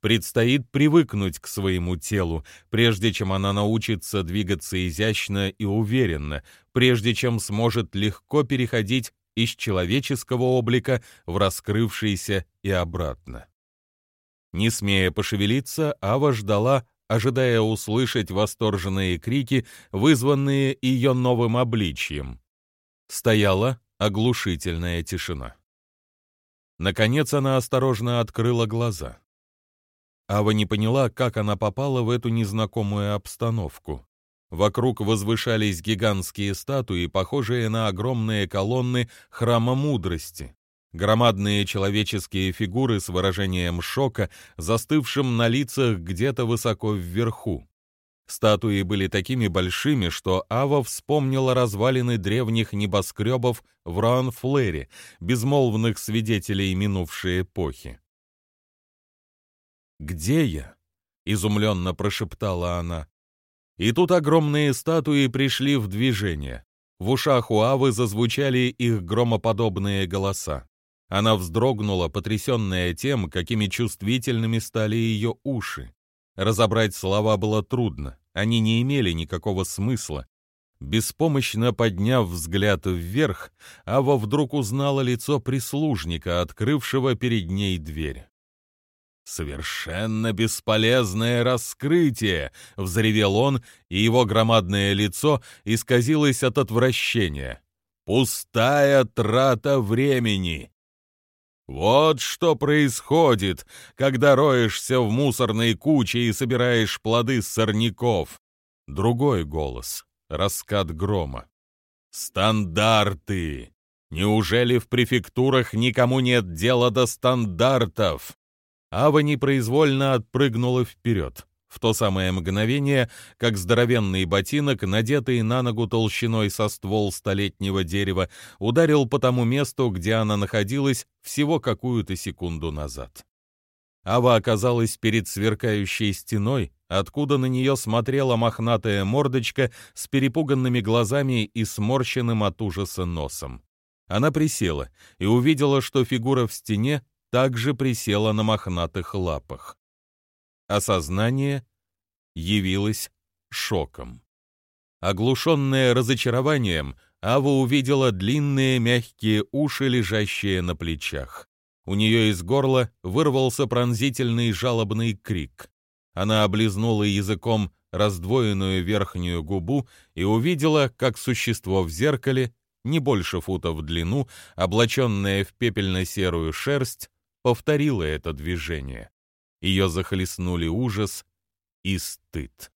Предстоит привыкнуть к своему телу, прежде чем она научится двигаться изящно и уверенно, прежде чем сможет легко переходить из человеческого облика в раскрывшийся и обратно. Не смея пошевелиться, Ава ждала, ожидая услышать восторженные крики, вызванные ее новым обличьем. Стояла оглушительная тишина. Наконец она осторожно открыла глаза. Ава не поняла, как она попала в эту незнакомую обстановку. Вокруг возвышались гигантские статуи, похожие на огромные колонны храма мудрости. Громадные человеческие фигуры с выражением шока, застывшим на лицах где-то высоко вверху. Статуи были такими большими, что Ава вспомнила развалины древних небоскребов в Раунфлере, безмолвных свидетелей минувшей эпохи. «Где я?» — изумленно прошептала она. И тут огромные статуи пришли в движение. В ушах у Авы зазвучали их громоподобные голоса. Она вздрогнула, потрясенная тем, какими чувствительными стали ее уши. Разобрать слова было трудно, они не имели никакого смысла. Беспомощно подняв взгляд вверх, Ава вдруг узнала лицо прислужника, открывшего перед ней дверь. «Совершенно бесполезное раскрытие!» — взревел он, и его громадное лицо исказилось от отвращения. «Пустая трата времени!» Вот что происходит, когда роешься в мусорной куче и собираешь плоды сорняков. Другой голос, раскат грома. Стандарты! Неужели в префектурах никому нет дела до стандартов? Ава непроизвольно отпрыгнула вперед. То самое мгновение, как здоровенный ботинок, надетый на ногу толщиной со ствол столетнего дерева, ударил по тому месту, где она находилась всего какую-то секунду назад. Ава оказалась перед сверкающей стеной, откуда на нее смотрела мохнатая мордочка с перепуганными глазами и сморщенным от ужаса носом. Она присела и увидела, что фигура в стене также присела на мохнатых лапах. Осознание явилось шоком. Оглушенная разочарованием, Ава увидела длинные мягкие уши, лежащие на плечах. У нее из горла вырвался пронзительный жалобный крик. Она облизнула языком раздвоенную верхнюю губу и увидела, как существо в зеркале, не больше фута в длину, облаченное в пепельно-серую шерсть, повторила это движение. Ее захлестнули ужас и стыд.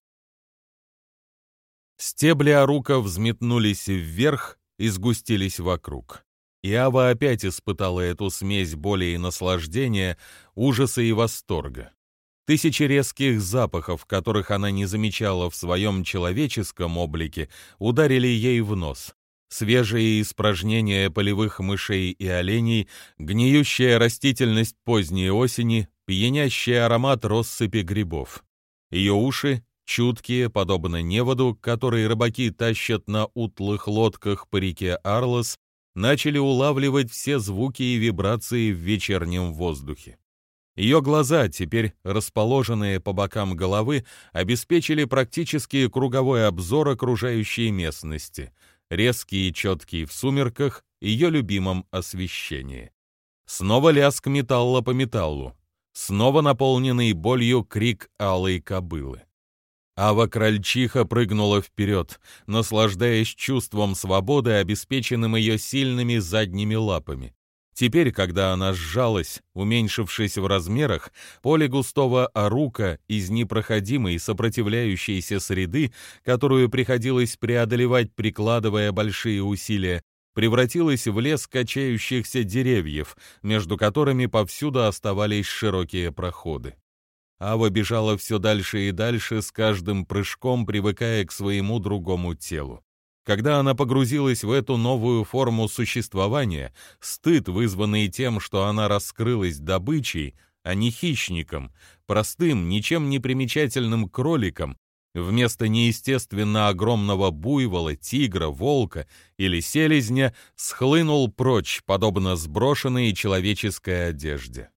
Стебли орука взметнулись вверх и сгустились вокруг. Ава опять испытала эту смесь боли и наслаждения, ужаса и восторга. Тысячи резких запахов, которых она не замечала в своем человеческом облике, ударили ей в нос свежие испражнения полевых мышей и оленей, гниющая растительность поздней осени, пьянящий аромат россыпи грибов. Ее уши, чуткие, подобно неводу, который рыбаки тащат на утлых лодках по реке Арлос, начали улавливать все звуки и вибрации в вечернем воздухе. Ее глаза, теперь расположенные по бокам головы, обеспечили практически круговой обзор окружающей местности — резкий и четкий в сумерках, ее любимом освещении. Снова лязг металла по металлу, снова наполненный болью крик алой кобылы. Ава Крольчиха прыгнула вперед, наслаждаясь чувством свободы, обеспеченным ее сильными задними лапами. Теперь, когда она сжалась, уменьшившись в размерах, поле густого орука из непроходимой сопротивляющейся среды, которую приходилось преодолевать, прикладывая большие усилия, превратилось в лес качающихся деревьев, между которыми повсюду оставались широкие проходы. Ава бежала все дальше и дальше, с каждым прыжком привыкая к своему другому телу. Когда она погрузилась в эту новую форму существования, стыд, вызванный тем, что она раскрылась добычей, а не хищником, простым, ничем не примечательным кроликом, вместо неестественно огромного буйвола, тигра, волка или селезня, схлынул прочь, подобно сброшенной человеческой одежде.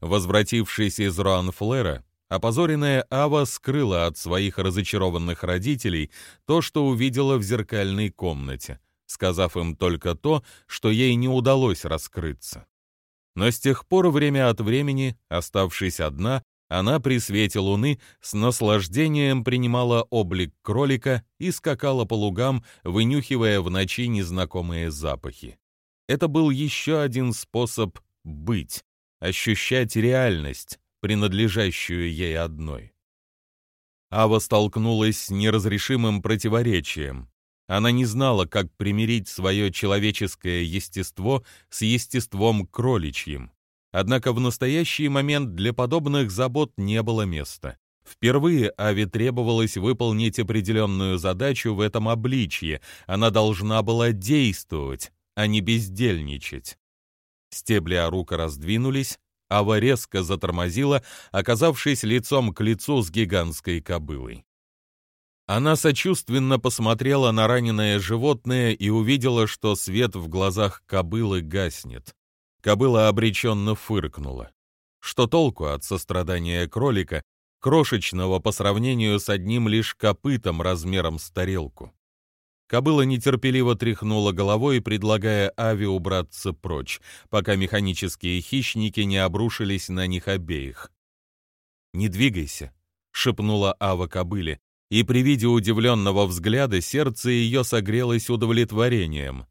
Возвратившись из Руанфлера, Опозоренная Ава скрыла от своих разочарованных родителей то, что увидела в зеркальной комнате, сказав им только то, что ей не удалось раскрыться. Но с тех пор время от времени, оставшись одна, она при свете луны с наслаждением принимала облик кролика и скакала по лугам, вынюхивая в ночи незнакомые запахи. Это был еще один способ быть, ощущать реальность, принадлежащую ей одной. Ава столкнулась с неразрешимым противоречием. Она не знала, как примирить свое человеческое естество с естеством кроличьим. Однако в настоящий момент для подобных забот не было места. Впервые Аве требовалось выполнить определенную задачу в этом обличье. Она должна была действовать, а не бездельничать. Стебли Арука раздвинулись, Ава резко затормозила, оказавшись лицом к лицу с гигантской кобылой. Она сочувственно посмотрела на раненое животное и увидела, что свет в глазах кобылы гаснет. Кобыла обреченно фыркнула. Что толку от сострадания кролика, крошечного по сравнению с одним лишь копытом размером с тарелку? Кобыла нетерпеливо тряхнула головой, предлагая Ави убраться прочь, пока механические хищники не обрушились на них обеих. «Не двигайся», — шепнула Ава кобыле, и при виде удивленного взгляда сердце ее согрелось удовлетворением.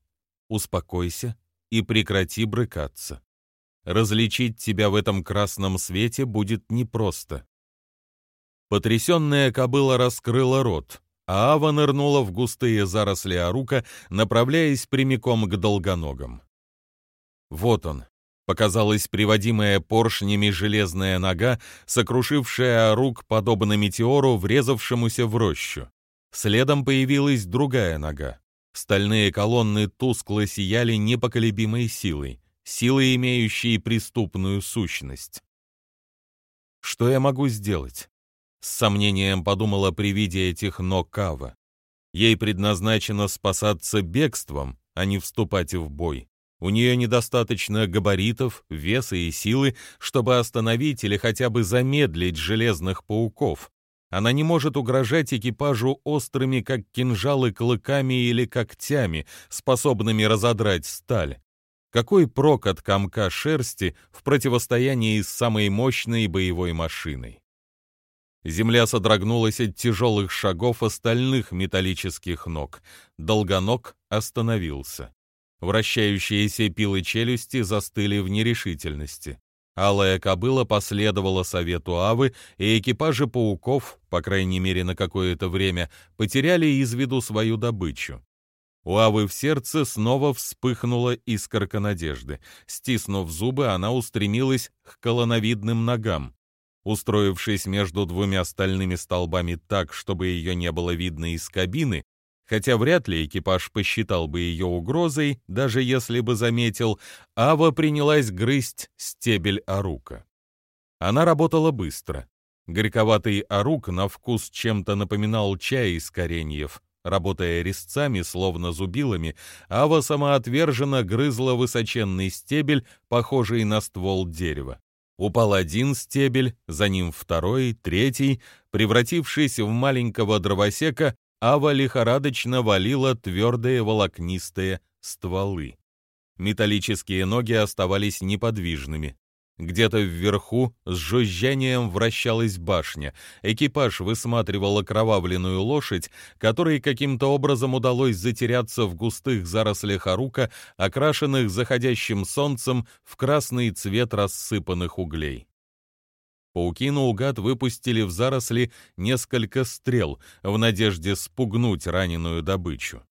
«Успокойся и прекрати брыкаться. Различить тебя в этом красном свете будет непросто». Потрясенная кобыла раскрыла рот, а Ава нырнула в густые заросли Арука, направляясь прямиком к долгоногам. Вот он, показалась приводимая поршнями железная нога, сокрушившая Арук подобно метеору, врезавшемуся в рощу. Следом появилась другая нога. Стальные колонны тускло сияли непоколебимой силой, силой, имеющей преступную сущность. Что я могу сделать? С сомнением подумала при виде этих ног Кава. Ей предназначено спасаться бегством, а не вступать в бой. У нее недостаточно габаритов, веса и силы, чтобы остановить или хотя бы замедлить железных пауков. Она не может угрожать экипажу острыми, как кинжалы, клыками или когтями, способными разодрать сталь. Какой прок от комка шерсти в противостоянии с самой мощной боевой машиной? Земля содрогнулась от тяжелых шагов остальных металлических ног. Долгоног остановился. Вращающиеся пилы челюсти застыли в нерешительности. Алая кобыла последовала совету Авы, и экипажи пауков, по крайней мере на какое-то время, потеряли из виду свою добычу. У Авы в сердце снова вспыхнула искорка надежды. Стиснув зубы, она устремилась к колоновидным ногам. Устроившись между двумя стальными столбами так, чтобы ее не было видно из кабины, хотя вряд ли экипаж посчитал бы ее угрозой, даже если бы заметил, Ава принялась грызть стебель арука. Она работала быстро. Горьковатый арук на вкус чем-то напоминал чай из кореньев. Работая резцами, словно зубилами, Ава самоотверженно грызла высоченный стебель, похожий на ствол дерева. Упал один стебель, за ним второй, третий. Превратившись в маленького дровосека, Ава лихорадочно валила твердые волокнистые стволы. Металлические ноги оставались неподвижными. Где-то вверху с жужжанием вращалась башня. Экипаж высматривал окровавленную лошадь, которой каким-то образом удалось затеряться в густых зарослях орука, окрашенных заходящим солнцем в красный цвет рассыпанных углей. Пауки наугад выпустили в заросли несколько стрел в надежде спугнуть раненую добычу.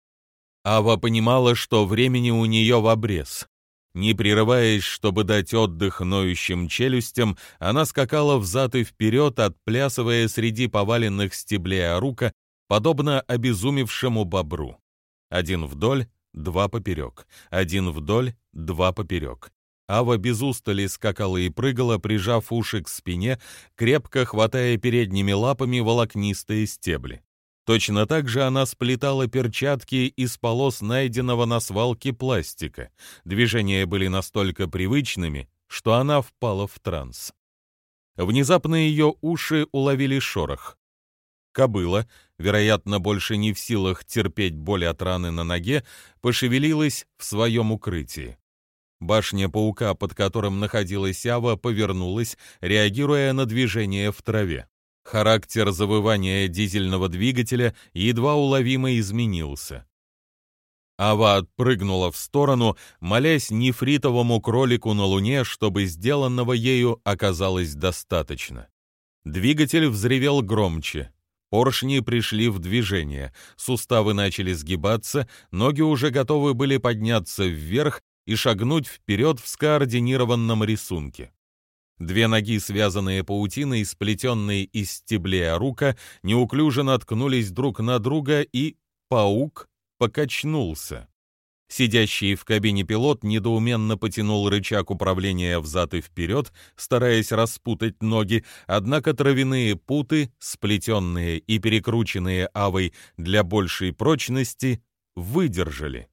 Ава понимала, что времени у нее в обрез. Не прерываясь, чтобы дать отдых ноющим челюстям, она скакала взад и вперед, отплясывая среди поваленных стеблей орука, подобно обезумевшему бобру. Один вдоль, два поперек. Один вдоль, два поперек. Ава без устали скакала и прыгала, прижав уши к спине, крепко хватая передними лапами волокнистые стебли. Точно так же она сплетала перчатки из полос найденного на свалке пластика. Движения были настолько привычными, что она впала в транс. Внезапно ее уши уловили шорох. Кобыла, вероятно, больше не в силах терпеть боль от раны на ноге, пошевелилась в своем укрытии. Башня паука, под которым находилась Ава, повернулась, реагируя на движение в траве. Характер завывания дизельного двигателя едва уловимо изменился. Ава отпрыгнула в сторону, молясь нефритовому кролику на луне, чтобы сделанного ею оказалось достаточно. Двигатель взревел громче. Поршни пришли в движение, суставы начали сгибаться, ноги уже готовы были подняться вверх и шагнуть вперед в скоординированном рисунке. Две ноги, связанные паутиной, сплетенные из стеблей орука, неуклюже наткнулись друг на друга, и паук покачнулся. Сидящий в кабине пилот недоуменно потянул рычаг управления взад и вперед, стараясь распутать ноги, однако травяные путы, сплетенные и перекрученные авой для большей прочности, выдержали.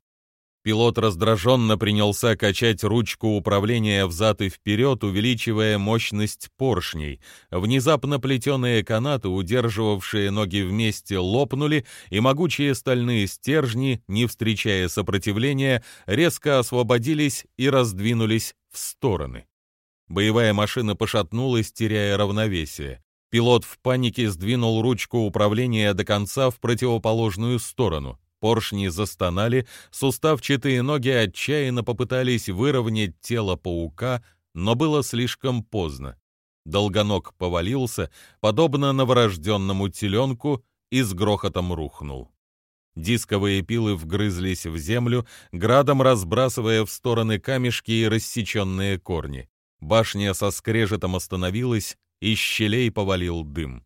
Пилот раздраженно принялся качать ручку управления взад и вперед, увеличивая мощность поршней. Внезапно плетеные канаты, удерживавшие ноги вместе, лопнули, и могучие стальные стержни, не встречая сопротивления, резко освободились и раздвинулись в стороны. Боевая машина пошатнулась, теряя равновесие. Пилот в панике сдвинул ручку управления до конца в противоположную сторону. Поршни застонали, суставчатые ноги отчаянно попытались выровнять тело паука, но было слишком поздно. Долгоног повалился, подобно новорожденному теленку, и с грохотом рухнул. Дисковые пилы вгрызлись в землю, градом разбрасывая в стороны камешки и рассеченные корни. Башня со скрежетом остановилась, из щелей повалил дым.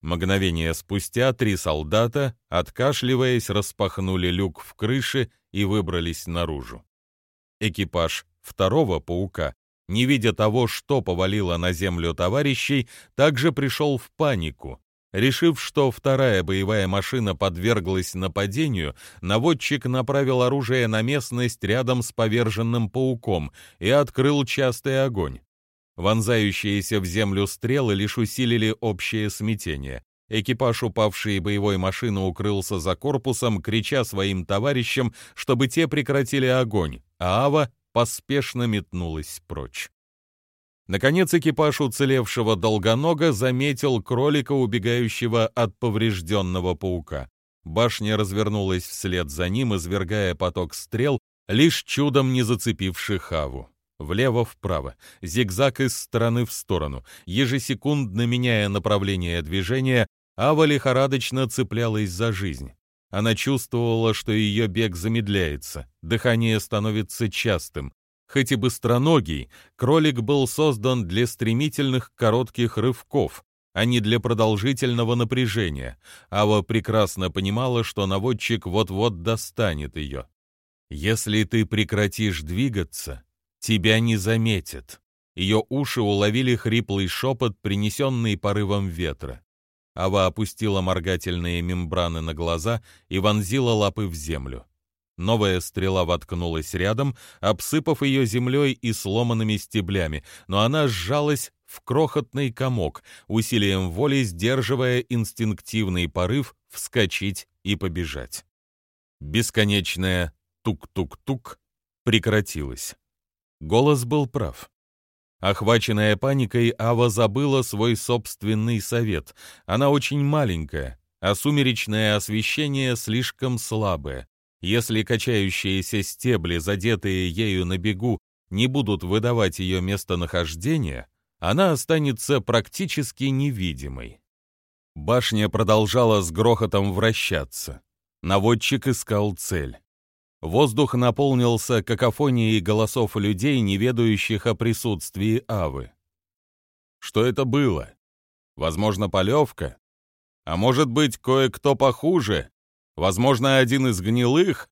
Мгновение спустя три солдата, откашливаясь, распахнули люк в крыше и выбрались наружу. Экипаж второго паука, не видя того, что повалило на землю товарищей, также пришел в панику. Решив, что вторая боевая машина подверглась нападению, наводчик направил оружие на местность рядом с поверженным пауком и открыл частый огонь. Вонзающиеся в землю стрелы лишь усилили общее смятение. Экипаж упавшей боевой машины укрылся за корпусом, крича своим товарищам, чтобы те прекратили огонь, а Ава поспешно метнулась прочь. Наконец экипаж уцелевшего долгонога заметил кролика, убегающего от поврежденного паука. Башня развернулась вслед за ним, извергая поток стрел, лишь чудом не зацепивших Аву. Влево-вправо, зигзаг из стороны в сторону, ежесекундно меняя направление движения, Ава лихорадочно цеплялась за жизнь. Она чувствовала, что ее бег замедляется, дыхание становится частым. Хоть и быстроногий, кролик был создан для стремительных коротких рывков, а не для продолжительного напряжения. Ава прекрасно понимала, что наводчик вот-вот достанет ее. «Если ты прекратишь двигаться, тебя не заметят». Ее уши уловили хриплый шепот, принесенный порывом ветра. Ава опустила моргательные мембраны на глаза и вонзила лапы в землю. Новая стрела воткнулась рядом, обсыпав ее землей и сломанными стеблями, но она сжалась в крохотный комок, усилием воли сдерживая инстинктивный порыв вскочить и побежать. Бесконечное тук-тук-тук прекратилось. Голос был прав. Охваченная паникой, Ава забыла свой собственный совет. Она очень маленькая, а сумеречное освещение слишком слабое. Если качающиеся стебли, задетые ею на бегу, не будут выдавать ее местонахождение, она останется практически невидимой. Башня продолжала с грохотом вращаться. Наводчик искал цель. Воздух наполнился какофонией голосов людей, не ведающих о присутствии Авы. Что это было? Возможно, полевка? А может быть, кое-кто похуже? Возможно, один из гнилых?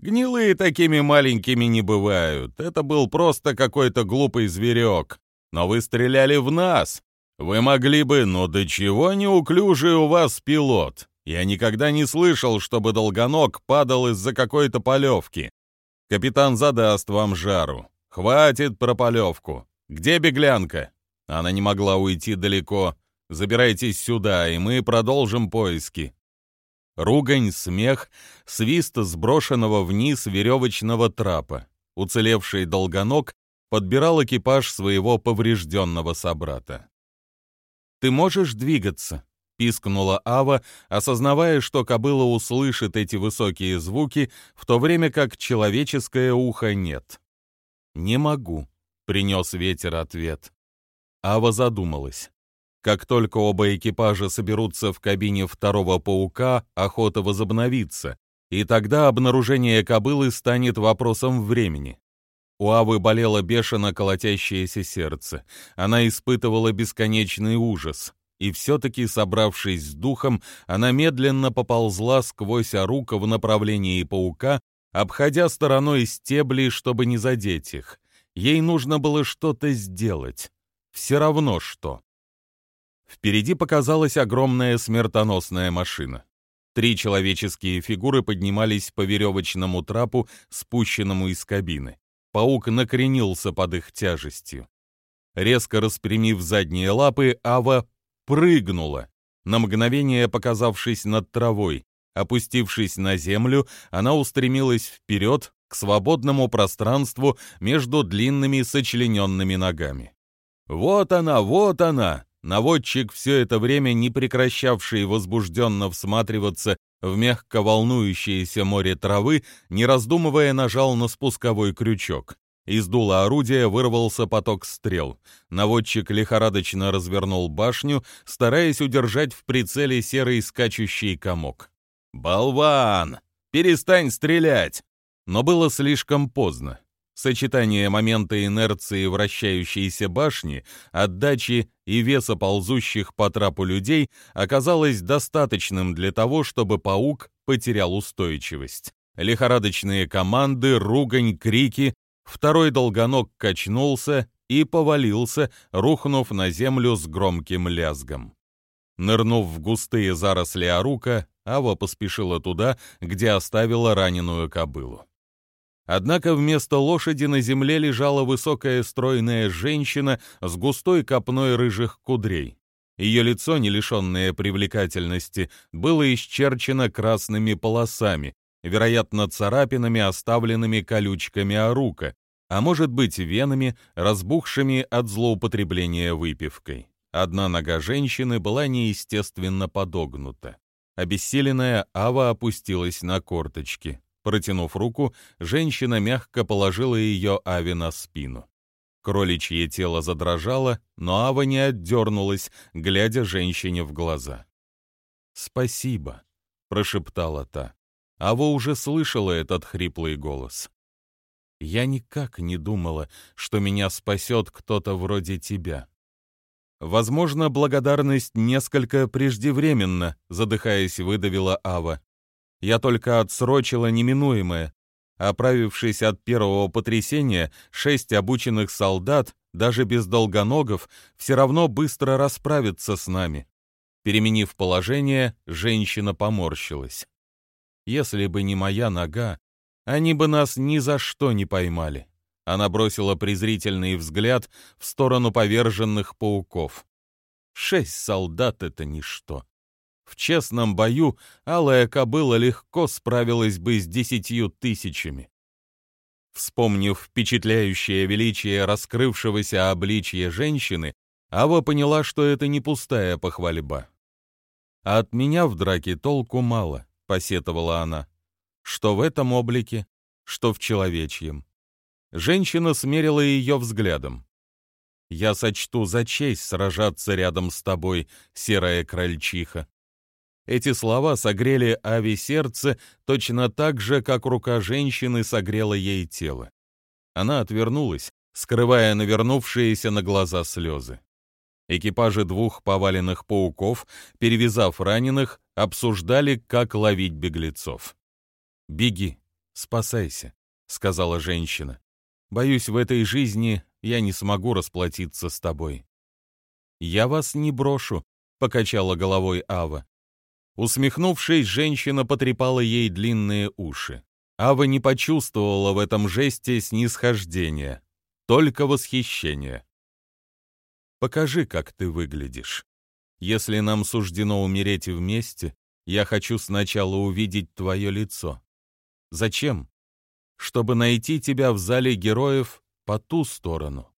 Гнилые такими маленькими не бывают. Это был просто какой-то глупый зверек. Но вы стреляли в нас. Вы могли бы, но до чего неуклюжий у вас пилот. Я никогда не слышал, чтобы долгоног падал из-за какой-то полевки. Капитан задаст вам жару. Хватит про полевку. Где беглянка? Она не могла уйти далеко. Забирайтесь сюда, и мы продолжим поиски. Ругань, смех, свист сброшенного вниз веревочного трапа. Уцелевший долгоног подбирал экипаж своего поврежденного собрата. «Ты можешь двигаться?» — пискнула Ава, осознавая, что кобыла услышит эти высокие звуки, в то время как человеческое ухо нет. «Не могу», — принес ветер ответ. Ава задумалась. Как только оба экипажа соберутся в кабине второго паука, охота возобновится, и тогда обнаружение кобылы станет вопросом времени. У Авы болело бешено колотящееся сердце. Она испытывала бесконечный ужас. И все-таки, собравшись с духом, она медленно поползла сквозь орука в направлении паука, обходя стороной стебли, чтобы не задеть их. Ей нужно было что-то сделать. Все равно что. Впереди показалась огромная смертоносная машина. Три человеческие фигуры поднимались по веревочному трапу, спущенному из кабины. Паук накренился под их тяжестью. Резко распрямив задние лапы, Ава прыгнула, на мгновение показавшись над травой. Опустившись на землю, она устремилась вперед к свободному пространству между длинными сочлененными ногами. «Вот она, вот она!» Наводчик, все это время не прекращавший возбужденно всматриваться в мягко волнующееся море травы, не раздумывая, нажал на спусковой крючок. Из дула орудия вырвался поток стрел. Наводчик лихорадочно развернул башню, стараясь удержать в прицеле серый скачущий комок. «Болван! Перестань стрелять!» Но было слишком поздно. Сочетание момента инерции вращающейся башни, отдачи и веса ползущих по трапу людей оказалось достаточным для того, чтобы паук потерял устойчивость. Лихорадочные команды, ругань, крики. Второй долгоног качнулся и повалился, рухнув на землю с громким лязгом. Нырнув в густые заросли орука, Ава поспешила туда, где оставила раненую кобылу. Однако вместо лошади на земле лежала высокая стройная женщина с густой копной рыжих кудрей. Ее лицо, не лишенное привлекательности, было исчерчено красными полосами, вероятно, царапинами, оставленными колючками орука, а может быть, венами, разбухшими от злоупотребления выпивкой. Одна нога женщины была неестественно подогнута. Обессиленная Ава опустилась на корточки. Протянув руку, женщина мягко положила ее Аве на спину. Кроличье тело задрожало, но Ава не отдернулась, глядя женщине в глаза. «Спасибо», — прошептала та. Ава уже слышала этот хриплый голос. «Я никак не думала, что меня спасет кто-то вроде тебя». Возможно, благодарность несколько преждевременно, задыхаясь, выдавила Ава. Я только отсрочила неминуемое. Оправившись от первого потрясения, шесть обученных солдат, даже без долгоногов, все равно быстро расправятся с нами. Переменив положение, женщина поморщилась. Если бы не моя нога, они бы нас ни за что не поймали. Она бросила презрительный взгляд в сторону поверженных пауков. Шесть солдат — это ничто. В честном бою алая кобыла легко справилась бы с десятью тысячами. Вспомнив впечатляющее величие раскрывшегося обличья женщины, Ава поняла, что это не пустая похвальба. «А от меня в драке толку мало», — посетовала она. «Что в этом облике, что в человечьем». Женщина смерила ее взглядом. «Я сочту за честь сражаться рядом с тобой, серая крольчиха. Эти слова согрели Ави сердце точно так же, как рука женщины согрела ей тело. Она отвернулась, скрывая навернувшиеся на глаза слезы. Экипажи двух поваленных пауков, перевязав раненых, обсуждали, как ловить беглецов. «Беги, спасайся», — сказала женщина. «Боюсь, в этой жизни я не смогу расплатиться с тобой». «Я вас не брошу», — покачала головой Ава. Усмехнувшись, женщина потрепала ей длинные уши. Ава не почувствовала в этом жесте снисхождения, только восхищение. «Покажи, как ты выглядишь. Если нам суждено умереть вместе, я хочу сначала увидеть твое лицо. Зачем? Чтобы найти тебя в зале героев по ту сторону.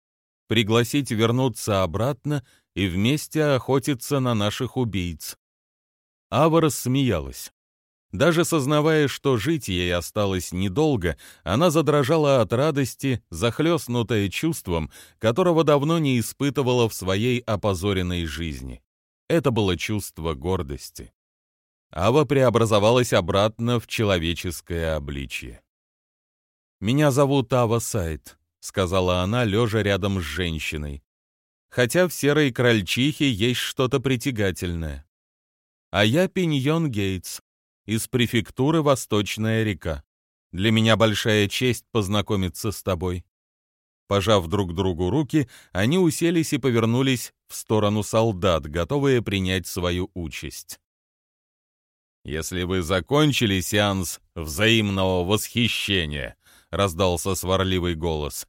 Пригласить вернуться обратно и вместе охотиться на наших убийц». Ава рассмеялась. Даже сознавая, что жить ей осталось недолго, она задрожала от радости, захлестнутая чувством, которого давно не испытывала в своей опозоренной жизни. Это было чувство гордости. Ава преобразовалась обратно в человеческое обличье. «Меня зовут Ава Сайт», — сказала она, лежа рядом с женщиной. «Хотя в серой крольчихе есть что-то притягательное. А я Пиньон Гейтс, из префектуры Восточная река. Для меня большая честь познакомиться с тобой». Пожав друг другу руки, они уселись и повернулись в сторону солдат, готовые принять свою участь. «Если вы закончили сеанс взаимного восхищения», — раздался сварливый голос,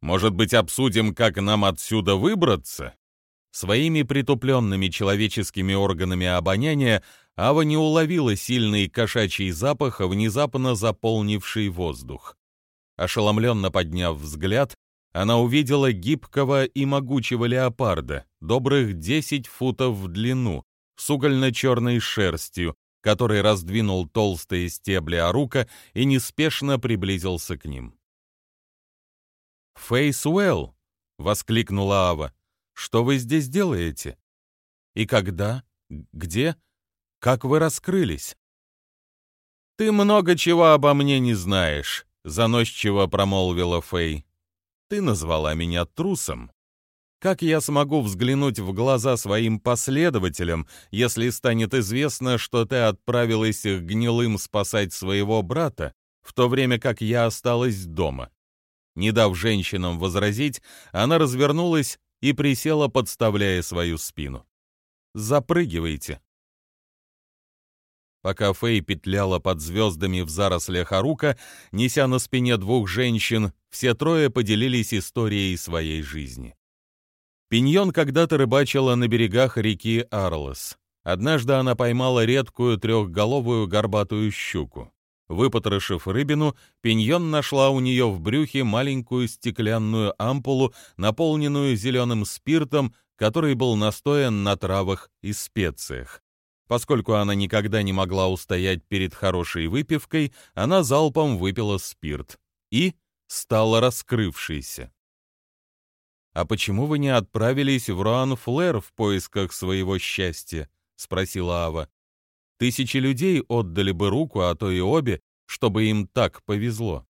«может быть, обсудим, как нам отсюда выбраться?» Своими притупленными человеческими органами обоняния Ава не уловила сильный кошачий запах, внезапно заполнивший воздух. Ошеломленно подняв взгляд, она увидела гибкого и могучего леопарда, добрых 10 футов в длину, с угольно-черной шерстью, который раздвинул толстые стебли орука и неспешно приблизился к ним. «Фейсуэлл!» — воскликнула Ава. «Что вы здесь делаете? И когда? Где?» Как вы раскрылись?» «Ты много чего обо мне не знаешь», — заносчиво промолвила Фэй. «Ты назвала меня трусом. Как я смогу взглянуть в глаза своим последователям, если станет известно, что ты отправилась к гнилым спасать своего брата, в то время как я осталась дома?» Не дав женщинам возразить, она развернулась и присела, подставляя свою спину. «Запрыгивайте», Пока Фэй петляла под звездами в зарослях Арука, неся на спине двух женщин, все трое поделились историей своей жизни. Пиньон когда-то рыбачила на берегах реки Арлос. Однажды она поймала редкую трехголовую горбатую щуку. Выпотрошив рыбину, Пиньон нашла у нее в брюхе маленькую стеклянную ампулу, наполненную зеленым спиртом, который был настоян на травах и специях. Поскольку она никогда не могла устоять перед хорошей выпивкой, она залпом выпила спирт и стала раскрывшейся. «А почему вы не отправились в Руан-Флэр в поисках своего счастья?» — спросила Ава. «Тысячи людей отдали бы руку, а то и обе, чтобы им так повезло».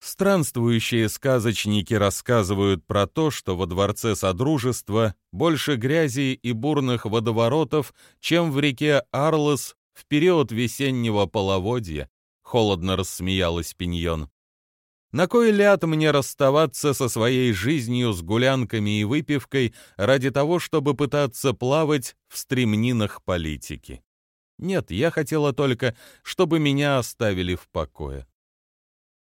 Странствующие сказочники рассказывают про то, что во дворце Содружества больше грязи и бурных водоворотов, чем в реке Арлос в период весеннего половодья, холодно рассмеялась Пиньон. На кой ляд мне расставаться со своей жизнью с гулянками и выпивкой ради того, чтобы пытаться плавать в стремнинах политики? Нет, я хотела только, чтобы меня оставили в покое.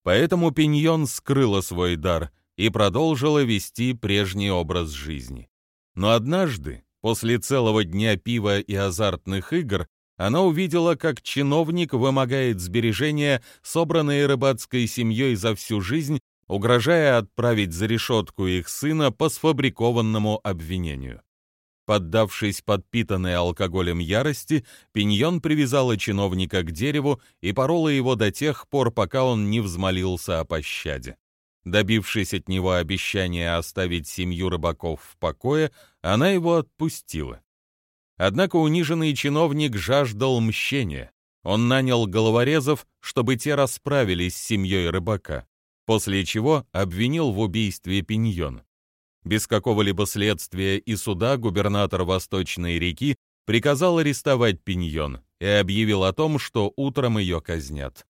Поэтому Пиньон скрыла свой дар и продолжила вести прежний образ жизни. Но однажды, после целого дня пива и азартных игр, она увидела, как чиновник вымогает сбережения, собранные рыбацкой семьей за всю жизнь, угрожая отправить за решетку их сына по сфабрикованному обвинению. Поддавшись подпитанной алкоголем ярости, Пиньон привязала чиновника к дереву и порола его до тех пор, пока он не взмолился о пощаде. Добившись от него обещания оставить семью рыбаков в покое, она его отпустила. Однако униженный чиновник жаждал мщения. Он нанял головорезов, чтобы те расправились с семьей рыбака, после чего обвинил в убийстве Пиньон. Без какого-либо следствия и суда губернатор Восточной реки приказал арестовать Пиньон и объявил о том, что утром ее казнят.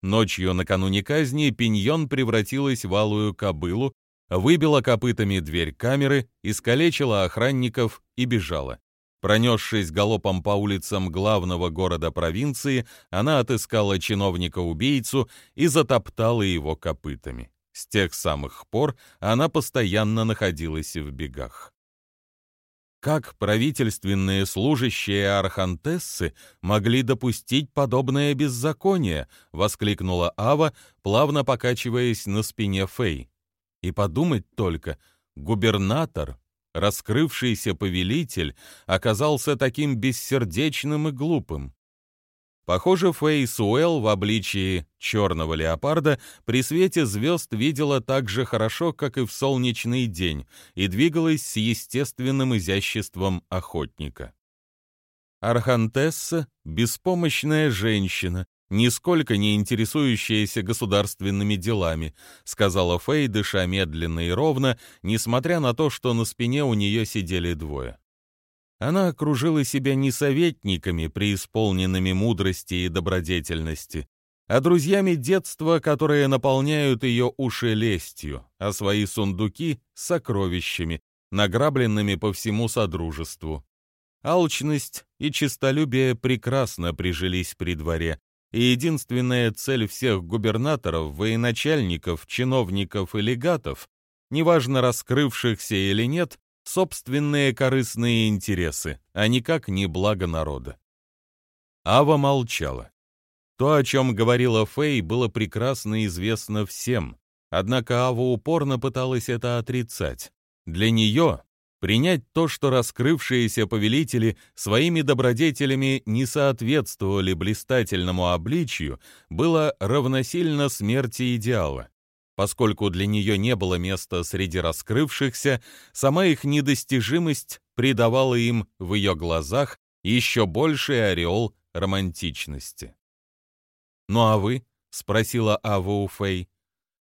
Ночью накануне казни Пиньон превратилась в алую кобылу, выбила копытами дверь камеры, искалечила охранников и бежала. Пронесшись галопом по улицам главного города провинции, она отыскала чиновника-убийцу и затоптала его копытами. С тех самых пор она постоянно находилась в бегах. Как правительственные служащие Архантессы могли допустить подобное беззаконие? воскликнула Ава, плавно покачиваясь на спине Фей. И подумать только, губернатор, раскрывшийся повелитель, оказался таким бессердечным и глупым. Похоже, Фэй Суэлл в обличии черного леопарда при свете звезд видела так же хорошо, как и в солнечный день, и двигалась с естественным изяществом охотника. Архантесса — беспомощная женщина, нисколько не интересующаяся государственными делами, сказала Фэй, дыша медленно и ровно, несмотря на то, что на спине у нее сидели двое. Она окружила себя не советниками, преисполненными мудрости и добродетельности, а друзьями детства, которые наполняют ее уши лестью, а свои сундуки — сокровищами, награбленными по всему содружеству. Алчность и честолюбие прекрасно прижились при дворе, и единственная цель всех губернаторов, военачальников, чиновников и легатов, неважно раскрывшихся или нет, собственные корыстные интересы, а никак не благо народа. Ава молчала. То, о чем говорила Фэй, было прекрасно известно всем, однако Ава упорно пыталась это отрицать. Для нее принять то, что раскрывшиеся повелители своими добродетелями не соответствовали блистательному обличию, было равносильно смерти идеала. Поскольку для нее не было места среди раскрывшихся, сама их недостижимость придавала им в ее глазах еще больший ореол романтичности. «Ну а вы?» — спросила Ава у Фэй.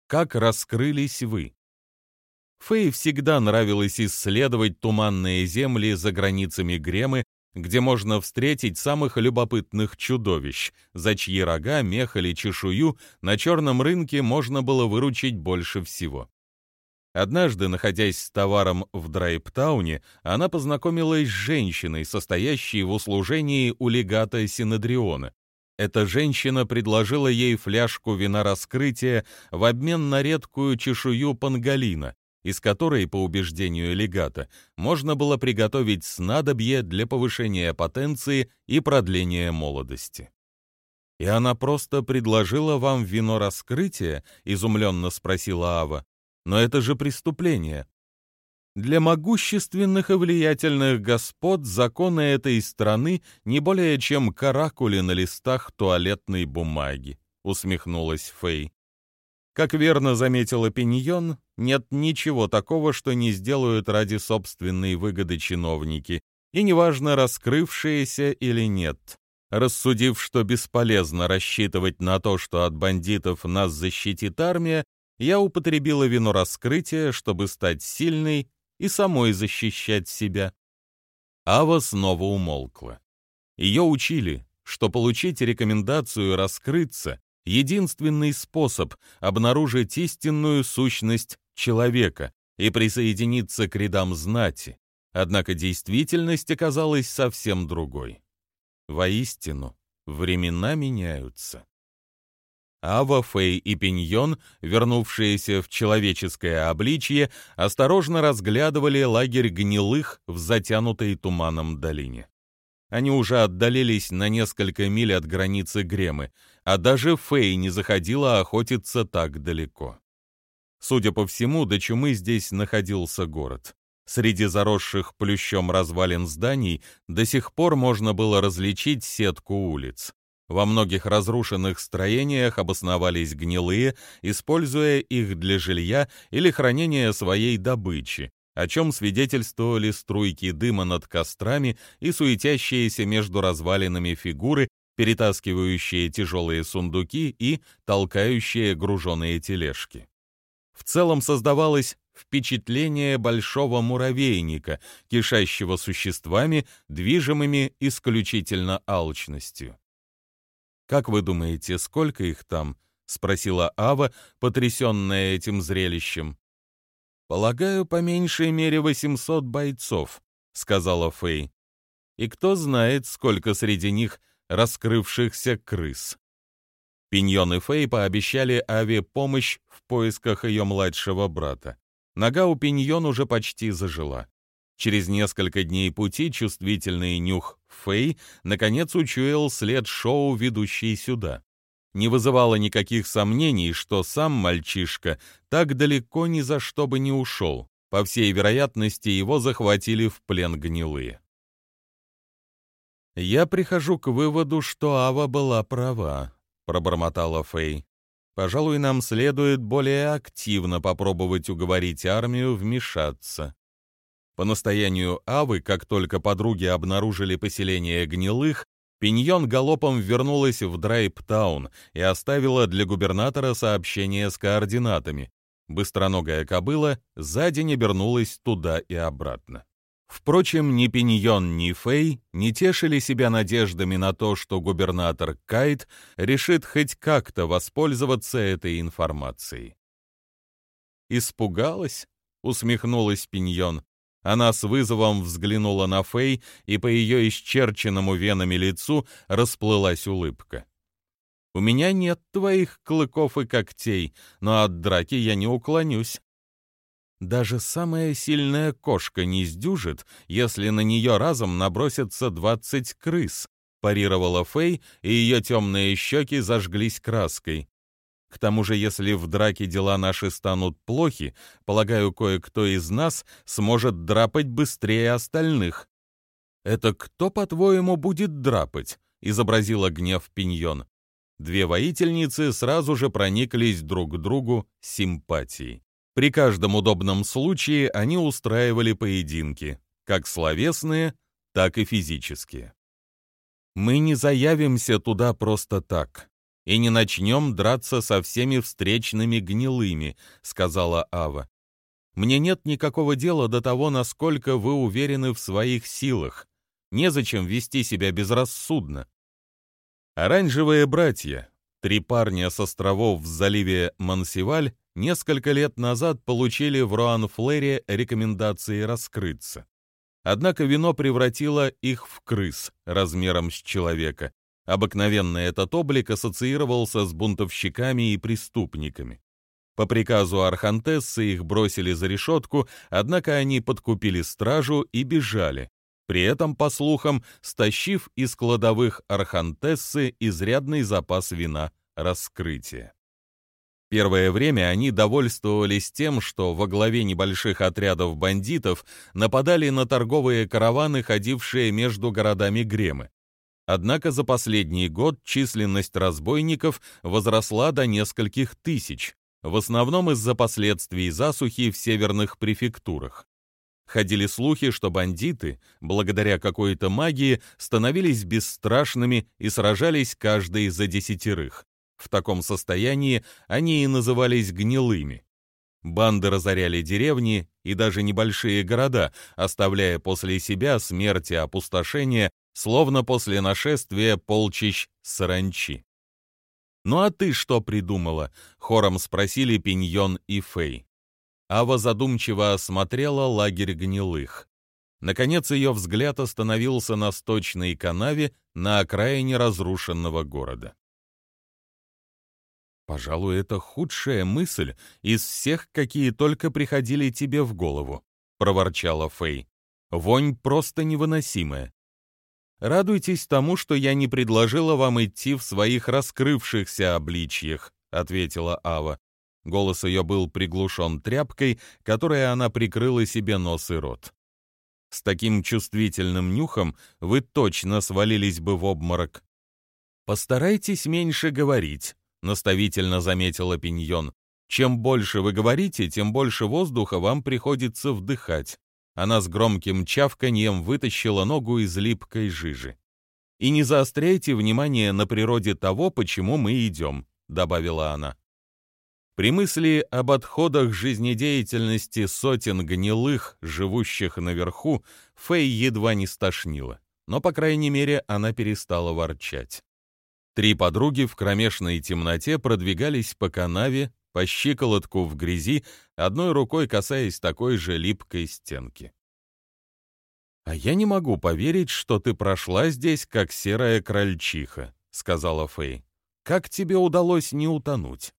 «Как раскрылись вы?» Фэй всегда нравилось исследовать туманные земли за границами Гремы где можно встретить самых любопытных чудовищ, за чьи рога, мех или чешую на черном рынке можно было выручить больше всего. Однажды, находясь с товаром в Драйптауне, она познакомилась с женщиной, состоящей в услужении у легата Синедриона. Эта женщина предложила ей фляжку вина раскрытия в обмен на редкую чешую панголина, из которой, по убеждению легата, можно было приготовить снадобье для повышения потенции и продления молодости. «И она просто предложила вам вино раскрытия?» — изумленно спросила Ава. «Но это же преступление». Для могущественных и влиятельных господ законы этой страны не более чем каракули на листах туалетной бумаги, усмехнулась Фэй. Как верно заметила Пиньон, нет ничего такого, что не сделают ради собственной выгоды чиновники, и неважно, раскрывшиеся или нет. Рассудив, что бесполезно рассчитывать на то, что от бандитов нас защитит армия, я употребила вино раскрытия, чтобы стать сильной и самой защищать себя. Ава снова умолкла. Ее учили, что получить рекомендацию раскрыться единственный способ обнаружить истинную сущность человека и присоединиться к рядам знати, однако действительность оказалась совсем другой. Воистину, времена меняются. Ава, Фэй и Пиньон, вернувшиеся в человеческое обличье, осторожно разглядывали лагерь гнилых в затянутой туманом долине. Они уже отдалились на несколько миль от границы Гремы, а даже Фэй не заходила охотиться так далеко. Судя по всему, до чумы здесь находился город. Среди заросших плющом развалин зданий до сих пор можно было различить сетку улиц. Во многих разрушенных строениях обосновались гнилые, используя их для жилья или хранения своей добычи, о чем свидетельствовали струйки дыма над кострами и суетящиеся между развалинами фигуры, перетаскивающие тяжелые сундуки и толкающие груженные тележки. В целом создавалось впечатление большого муравейника, кишащего существами, движимыми исключительно алчностью. «Как вы думаете, сколько их там?» — спросила Ава, потрясенная этим зрелищем. «Полагаю, по меньшей мере 800 бойцов», — сказала Фэй. «И кто знает, сколько среди них раскрывшихся крыс». Пиньон и Фэй пообещали Аве помощь в поисках ее младшего брата. Нога у Пиньон уже почти зажила. Через несколько дней пути чувствительный нюх Фэй наконец учуял след шоу, ведущий сюда. Не вызывало никаких сомнений, что сам мальчишка так далеко ни за что бы не ушел. По всей вероятности, его захватили в плен гнилые. «Я прихожу к выводу, что Ава была права», пробормотала Фэй. Пожалуй, нам следует более активно попробовать уговорить армию вмешаться. По настоянию Авы, как только подруги обнаружили поселение гнилых, Пиньон галопом вернулась в Драйптаун и оставила для губернатора сообщение с координатами. Быстроногая кобыла за день обернулась туда и обратно. Впрочем, ни Пиньон, ни Фэй не тешили себя надеждами на то, что губернатор Кайт решит хоть как-то воспользоваться этой информацией. «Испугалась?» — усмехнулась Пиньон. Она с вызовом взглянула на Фэй, и по ее исчерченному венами лицу расплылась улыбка. «У меня нет твоих клыков и когтей, но от драки я не уклонюсь. Даже самая сильная кошка не сдюжит, если на нее разом набросятся двадцать крыс, парировала Фэй, и ее темные щеки зажглись краской. К тому же, если в драке дела наши станут плохи, полагаю, кое-кто из нас сможет драпать быстрее остальных. «Это кто, по-твоему, будет драпать?» — изобразила гнев Пиньон. Две воительницы сразу же прониклись друг к другу симпатией. При каждом удобном случае они устраивали поединки, как словесные, так и физические. Мы не заявимся туда просто так и не начнем драться со всеми встречными гнилыми, сказала Ава. Мне нет никакого дела до того, насколько вы уверены в своих силах. Незачем вести себя безрассудно. Оранжевые братья, три парня с островов в заливе Мансиваль, несколько лет назад получили в Руан-Флэре рекомендации раскрыться. Однако вино превратило их в крыс размером с человека. Обыкновенно этот облик ассоциировался с бунтовщиками и преступниками. По приказу Архантессы их бросили за решетку, однако они подкупили стражу и бежали, при этом, по слухам, стащив из кладовых Архантессы изрядный запас вина раскрытия. Первое время они довольствовались тем, что во главе небольших отрядов бандитов нападали на торговые караваны, ходившие между городами Гремы. Однако за последний год численность разбойников возросла до нескольких тысяч, в основном из-за последствий засухи в северных префектурах. Ходили слухи, что бандиты, благодаря какой-то магии, становились бесстрашными и сражались каждый за десятерых. В таком состоянии они и назывались гнилыми. Банды разоряли деревни и даже небольшие города, оставляя после себя смерть и опустошение, словно после нашествия полчищ саранчи. «Ну а ты что придумала?» — хором спросили Пиньон и Фэй. Ава задумчиво осмотрела лагерь гнилых. Наконец ее взгляд остановился на сточной канаве на окраине разрушенного города. Пожалуй, это худшая мысль из всех, какие только приходили тебе в голову, проворчала Фэй. Вонь просто невыносимая. Радуйтесь тому, что я не предложила вам идти в своих раскрывшихся обличьях, ответила Ава. Голос ее был приглушен тряпкой, которой она прикрыла себе нос и рот. С таким чувствительным нюхом вы точно свалились бы в обморок. Постарайтесь меньше говорить, — наставительно заметила Пиньон. «Чем больше вы говорите, тем больше воздуха вам приходится вдыхать». Она с громким чавканьем вытащила ногу из липкой жижи. «И не заостряйте внимание на природе того, почему мы идем», — добавила она. При мысли об отходах жизнедеятельности сотен гнилых, живущих наверху, Фэй едва не стошнила, но, по крайней мере, она перестала ворчать. Три подруги в кромешной темноте продвигались по канаве, по щиколотку в грязи, одной рукой касаясь такой же липкой стенки. «А я не могу поверить, что ты прошла здесь, как серая крольчиха», — сказала Фэй. «Как тебе удалось не утонуть?»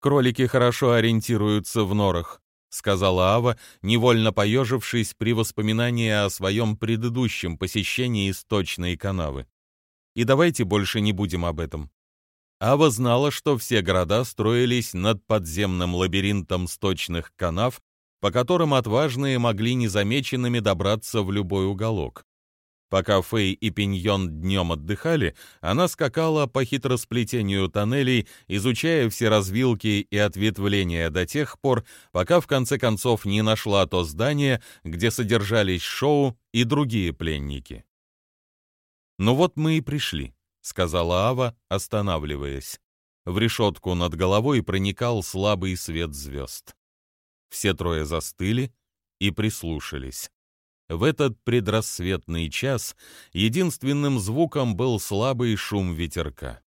Кролики хорошо ориентируются в норах», — сказала Ава, невольно поежившись при воспоминании о своем предыдущем посещении источной канавы. «И давайте больше не будем об этом». Ава знала, что все города строились над подземным лабиринтом сточных канав, по которым отважные могли незамеченными добраться в любой уголок. Пока Фэй и Пиньон днем отдыхали, она скакала по хитросплетению тоннелей, изучая все развилки и ответвления до тех пор, пока в конце концов не нашла то здание, где содержались Шоу и другие пленники. «Ну вот мы и пришли», — сказала Ава, останавливаясь. В решетку над головой проникал слабый свет звезд. Все трое застыли и прислушались. В этот предрассветный час единственным звуком был слабый шум ветерка.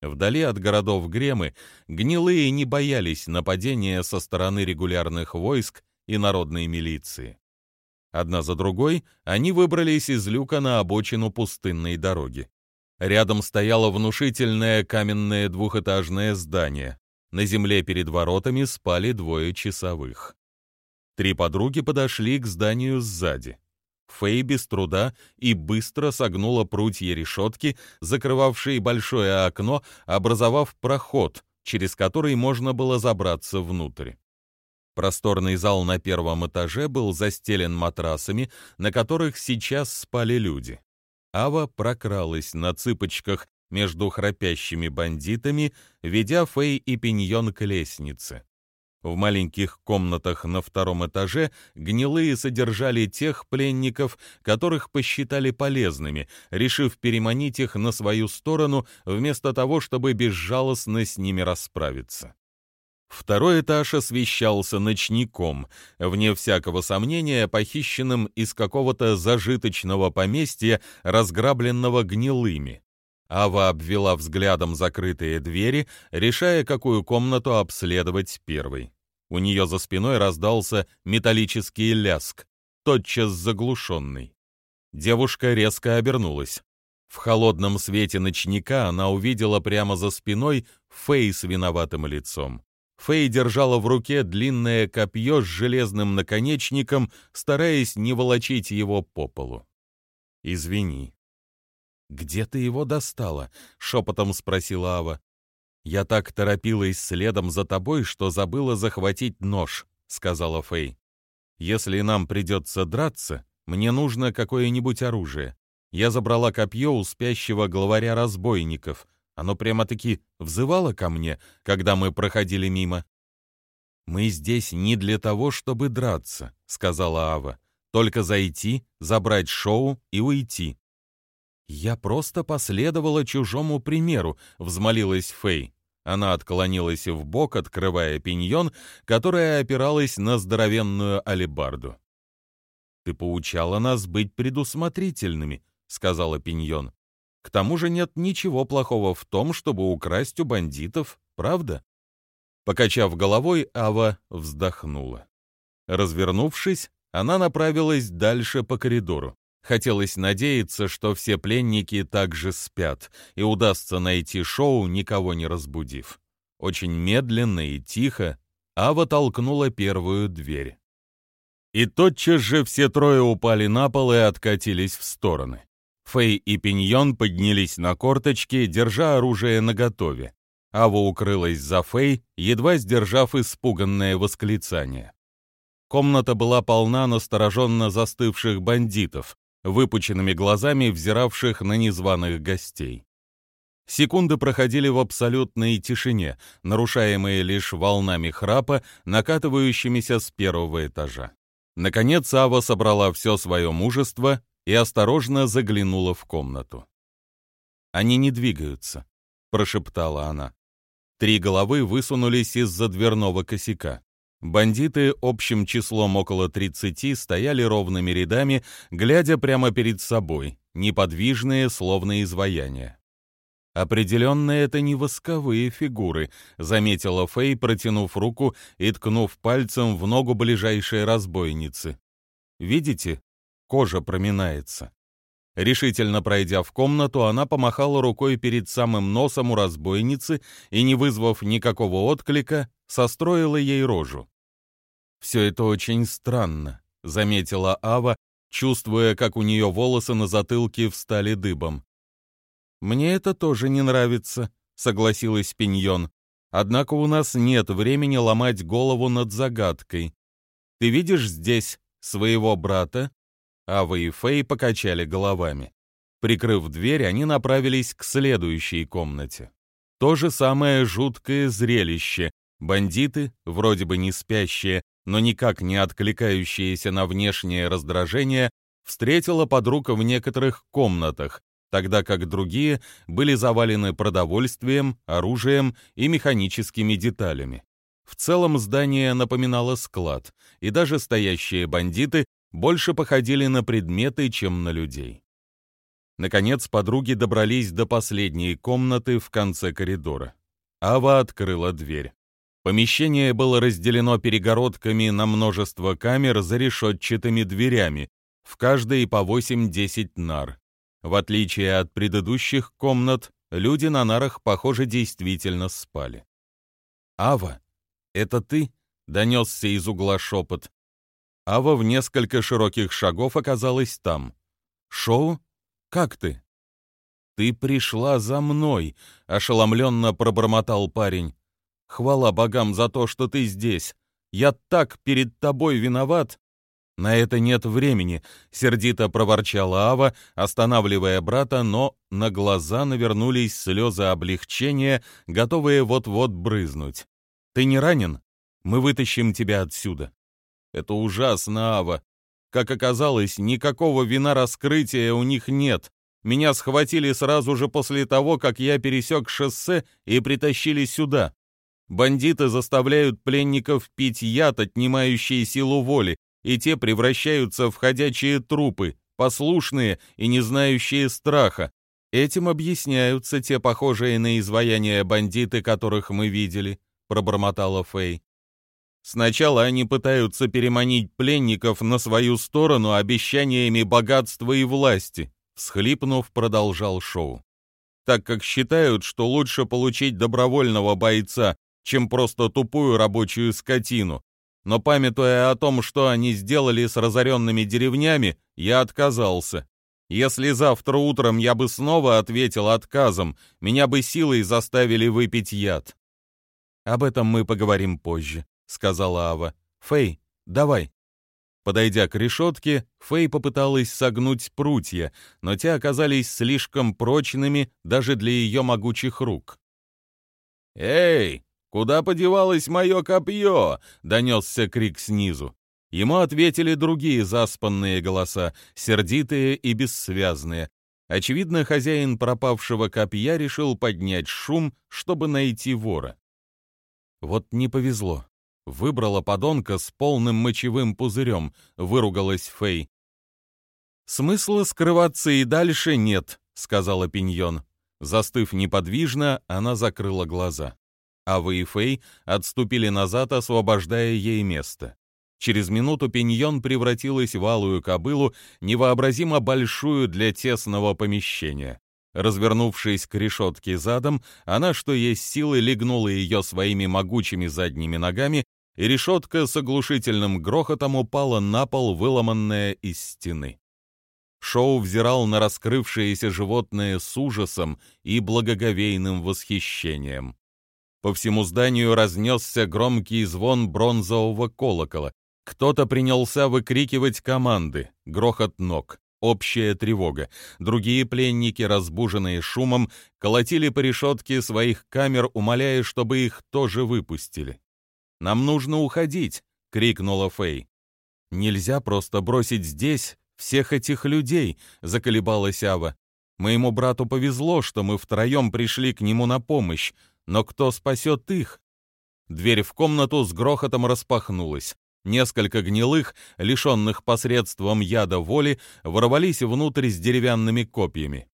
Вдали от городов Гремы гнилые не боялись нападения со стороны регулярных войск и народной милиции. Одна за другой они выбрались из люка на обочину пустынной дороги. Рядом стояло внушительное каменное двухэтажное здание. На земле перед воротами спали двое часовых. Три подруги подошли к зданию сзади. Фэй без труда и быстро согнула прутья решетки, закрывавшие большое окно, образовав проход, через который можно было забраться внутрь. Просторный зал на первом этаже был застелен матрасами, на которых сейчас спали люди. Ава прокралась на цыпочках между храпящими бандитами, ведя Фэй и Пиньон к лестнице. В маленьких комнатах на втором этаже гнилые содержали тех пленников, которых посчитали полезными, решив переманить их на свою сторону вместо того, чтобы безжалостно с ними расправиться. Второй этаж освещался ночником, вне всякого сомнения, похищенным из какого-то зажиточного поместья, разграбленного гнилыми. Ава обвела взглядом закрытые двери, решая, какую комнату обследовать первой. У нее за спиной раздался металлический ляск, тотчас заглушенный. Девушка резко обернулась. В холодном свете ночника она увидела прямо за спиной Фэй с виноватым лицом. Фэй держала в руке длинное копье с железным наконечником, стараясь не волочить его по полу. «Извини». «Где ты его достала?» — шепотом спросила Ава. «Я так торопилась следом за тобой, что забыла захватить нож», — сказала Фэй. «Если нам придется драться, мне нужно какое-нибудь оружие. Я забрала копье у спящего главаря разбойников. Оно прямо-таки взывало ко мне, когда мы проходили мимо». «Мы здесь не для того, чтобы драться», — сказала Ава. «Только зайти, забрать шоу и уйти». «Я просто последовала чужому примеру», — взмолилась Фэй. Она отклонилась в бок, открывая пиньон, которая опиралась на здоровенную алебарду. «Ты поучала нас быть предусмотрительными», — сказала пиньон. «К тому же нет ничего плохого в том, чтобы украсть у бандитов, правда?» Покачав головой, Ава вздохнула. Развернувшись, она направилась дальше по коридору. Хотелось надеяться, что все пленники также спят, и удастся найти шоу, никого не разбудив. Очень медленно и тихо Ава толкнула первую дверь. И тотчас же все трое упали на пол и откатились в стороны. Фэй и Пиньон поднялись на корточки, держа оружие наготове. Ава укрылась за Фэй, едва сдержав испуганное восклицание. Комната была полна настороженно застывших бандитов, выпученными глазами взиравших на незваных гостей. Секунды проходили в абсолютной тишине, нарушаемые лишь волнами храпа, накатывающимися с первого этажа. Наконец Ава собрала все свое мужество и осторожно заглянула в комнату. «Они не двигаются», — прошептала она. Три головы высунулись из-за дверного косяка. Бандиты общим числом около 30 стояли ровными рядами, глядя прямо перед собой, неподвижные, словно изваяния. «Определенно это не восковые фигуры», — заметила Фэй, протянув руку и ткнув пальцем в ногу ближайшей разбойницы. «Видите? Кожа проминается». Решительно пройдя в комнату, она помахала рукой перед самым носом у разбойницы и, не вызвав никакого отклика, состроила ей рожу. «Все это очень странно», — заметила Ава, чувствуя, как у нее волосы на затылке встали дыбом. «Мне это тоже не нравится», — согласилась Пиньон. «Однако у нас нет времени ломать голову над загадкой. Ты видишь здесь своего брата?» Ава и Фэй покачали головами. Прикрыв дверь, они направились к следующей комнате. То же самое жуткое зрелище. Бандиты, вроде бы не спящие, но никак не откликающиеся на внешнее раздражение, встретила подруг в некоторых комнатах, тогда как другие были завалены продовольствием, оружием и механическими деталями. В целом здание напоминало склад, и даже стоящие бандиты больше походили на предметы, чем на людей. Наконец подруги добрались до последней комнаты в конце коридора. Ава открыла дверь. Помещение было разделено перегородками на множество камер за решетчатыми дверями, в каждой по 8-10 нар. В отличие от предыдущих комнат, люди на нарах, похоже, действительно спали. «Ава, это ты?» — донесся из угла шепот. Ава в несколько широких шагов оказалась там. «Шоу? Как ты?» «Ты пришла за мной», — ошеломленно пробормотал парень. «Хвала богам за то, что ты здесь. Я так перед тобой виноват». «На это нет времени», — сердито проворчала Ава, останавливая брата, но на глаза навернулись слезы облегчения, готовые вот-вот брызнуть. «Ты не ранен? Мы вытащим тебя отсюда». Это ужасно, Ава. Как оказалось, никакого вина раскрытия у них нет. Меня схватили сразу же после того, как я пересек шоссе и притащили сюда. Бандиты заставляют пленников пить яд, отнимающий силу воли, и те превращаются в ходячие трупы, послушные и не знающие страха. Этим объясняются те похожие на изваяния бандиты, которых мы видели, пробормотала Фэй. Сначала они пытаются переманить пленников на свою сторону обещаниями богатства и власти, всхлипнув, продолжал шоу. Так как считают, что лучше получить добровольного бойца, чем просто тупую рабочую скотину. Но памятуя о том, что они сделали с разоренными деревнями, я отказался. Если завтра утром я бы снова ответил отказом, меня бы силой заставили выпить яд. Об этом мы поговорим позже. — сказала Ава. «Фэй, давай». Подойдя к решетке, Фэй попыталась согнуть прутья, но те оказались слишком прочными даже для ее могучих рук. «Эй, куда подевалось мое копье?» — донесся крик снизу. Ему ответили другие заспанные голоса, сердитые и бессвязные. Очевидно, хозяин пропавшего копья решил поднять шум, чтобы найти вора. Вот не повезло. Выбрала подонка с полным мочевым пузырем, выругалась Фэй. «Смысла скрываться и дальше нет», — сказала Пиньон. Застыв неподвижно, она закрыла глаза. Ава и Фэй отступили назад, освобождая ей место. Через минуту Пиньон превратилась в алую кобылу, невообразимо большую для тесного помещения. Развернувшись к решетке задом, она, что есть силы, легнула ее своими могучими задними ногами и решетка с оглушительным грохотом упала на пол, выломанная из стены. Шоу взирал на раскрывшееся животное с ужасом и благоговейным восхищением. По всему зданию разнесся громкий звон бронзового колокола. Кто-то принялся выкрикивать команды, грохот ног, общая тревога. Другие пленники, разбуженные шумом, колотили по решетке своих камер, умоляя, чтобы их тоже выпустили. Нам нужно уходить!» — крикнула Фэй. «Нельзя просто бросить здесь всех этих людей!» — заколебалась Ава. «Моему брату повезло, что мы втроем пришли к нему на помощь, но кто спасет их? Дверь в комнату с грохотом распахнулась. Несколько гнилых, лишенных посредством яда воли, ворвались внутрь с деревянными копьями.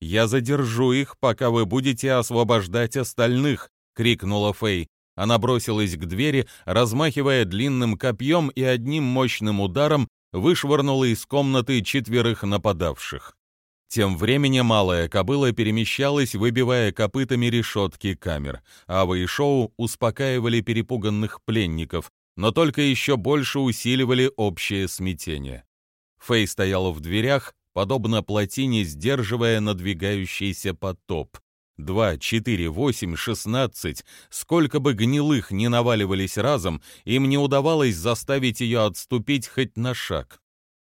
«Я задержу их, пока вы будете освобождать остальных!» — крикнула Фэй. Она бросилась к двери, размахивая длинным копьем и одним мощным ударом вышвырнула из комнаты четверых нападавших. Тем временем малая кобыла перемещалась, выбивая копытами решетки камер. Ава и Шоу успокаивали перепуганных пленников, но только еще больше усиливали общее смятение. Фэй стояла в дверях, подобно плотине, сдерживая надвигающийся потоп. Два, четыре, восемь, шестнадцать. Сколько бы гнилых не наваливались разом, им не удавалось заставить ее отступить хоть на шаг.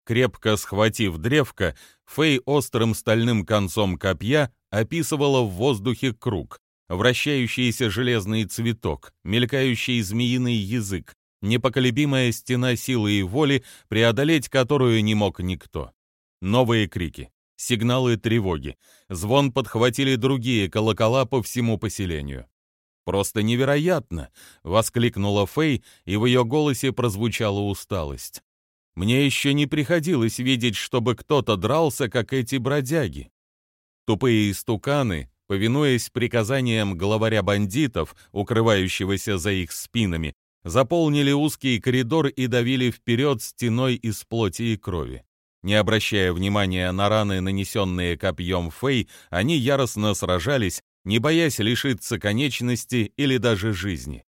Крепко схватив древко, Фэй острым стальным концом копья описывала в воздухе круг, вращающийся железный цветок, мелькающий змеиный язык, непоколебимая стена силы и воли, преодолеть которую не мог никто. Новые крики, сигналы тревоги, звон подхватили другие колокола по всему поселению. «Просто невероятно!» — воскликнула Фэй, и в ее голосе прозвучала усталость. Мне еще не приходилось видеть, чтобы кто-то дрался, как эти бродяги. Тупые истуканы, повинуясь приказаниям главаря бандитов, укрывающегося за их спинами, заполнили узкий коридор и давили вперед стеной из плоти и крови. Не обращая внимания на раны, нанесенные копьем Фэй, они яростно сражались, не боясь лишиться конечности или даже жизни.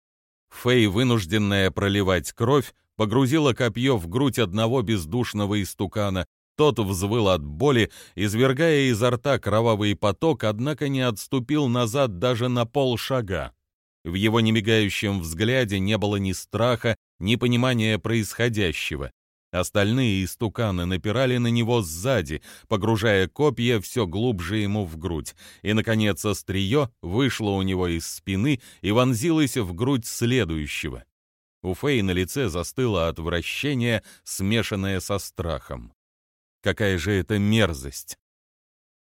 Фэй, вынужденная проливать кровь, погрузила копье в грудь одного бездушного истукана. Тот взвыл от боли, извергая изо рта кровавый поток, однако не отступил назад даже на полшага. В его немигающем взгляде не было ни страха, ни понимания происходящего. Остальные истуканы напирали на него сзади, погружая копья все глубже ему в грудь. И, наконец, острие вышло у него из спины и вонзилось в грудь следующего. У Фэй на лице застыло отвращение, смешанное со страхом. Какая же это мерзость!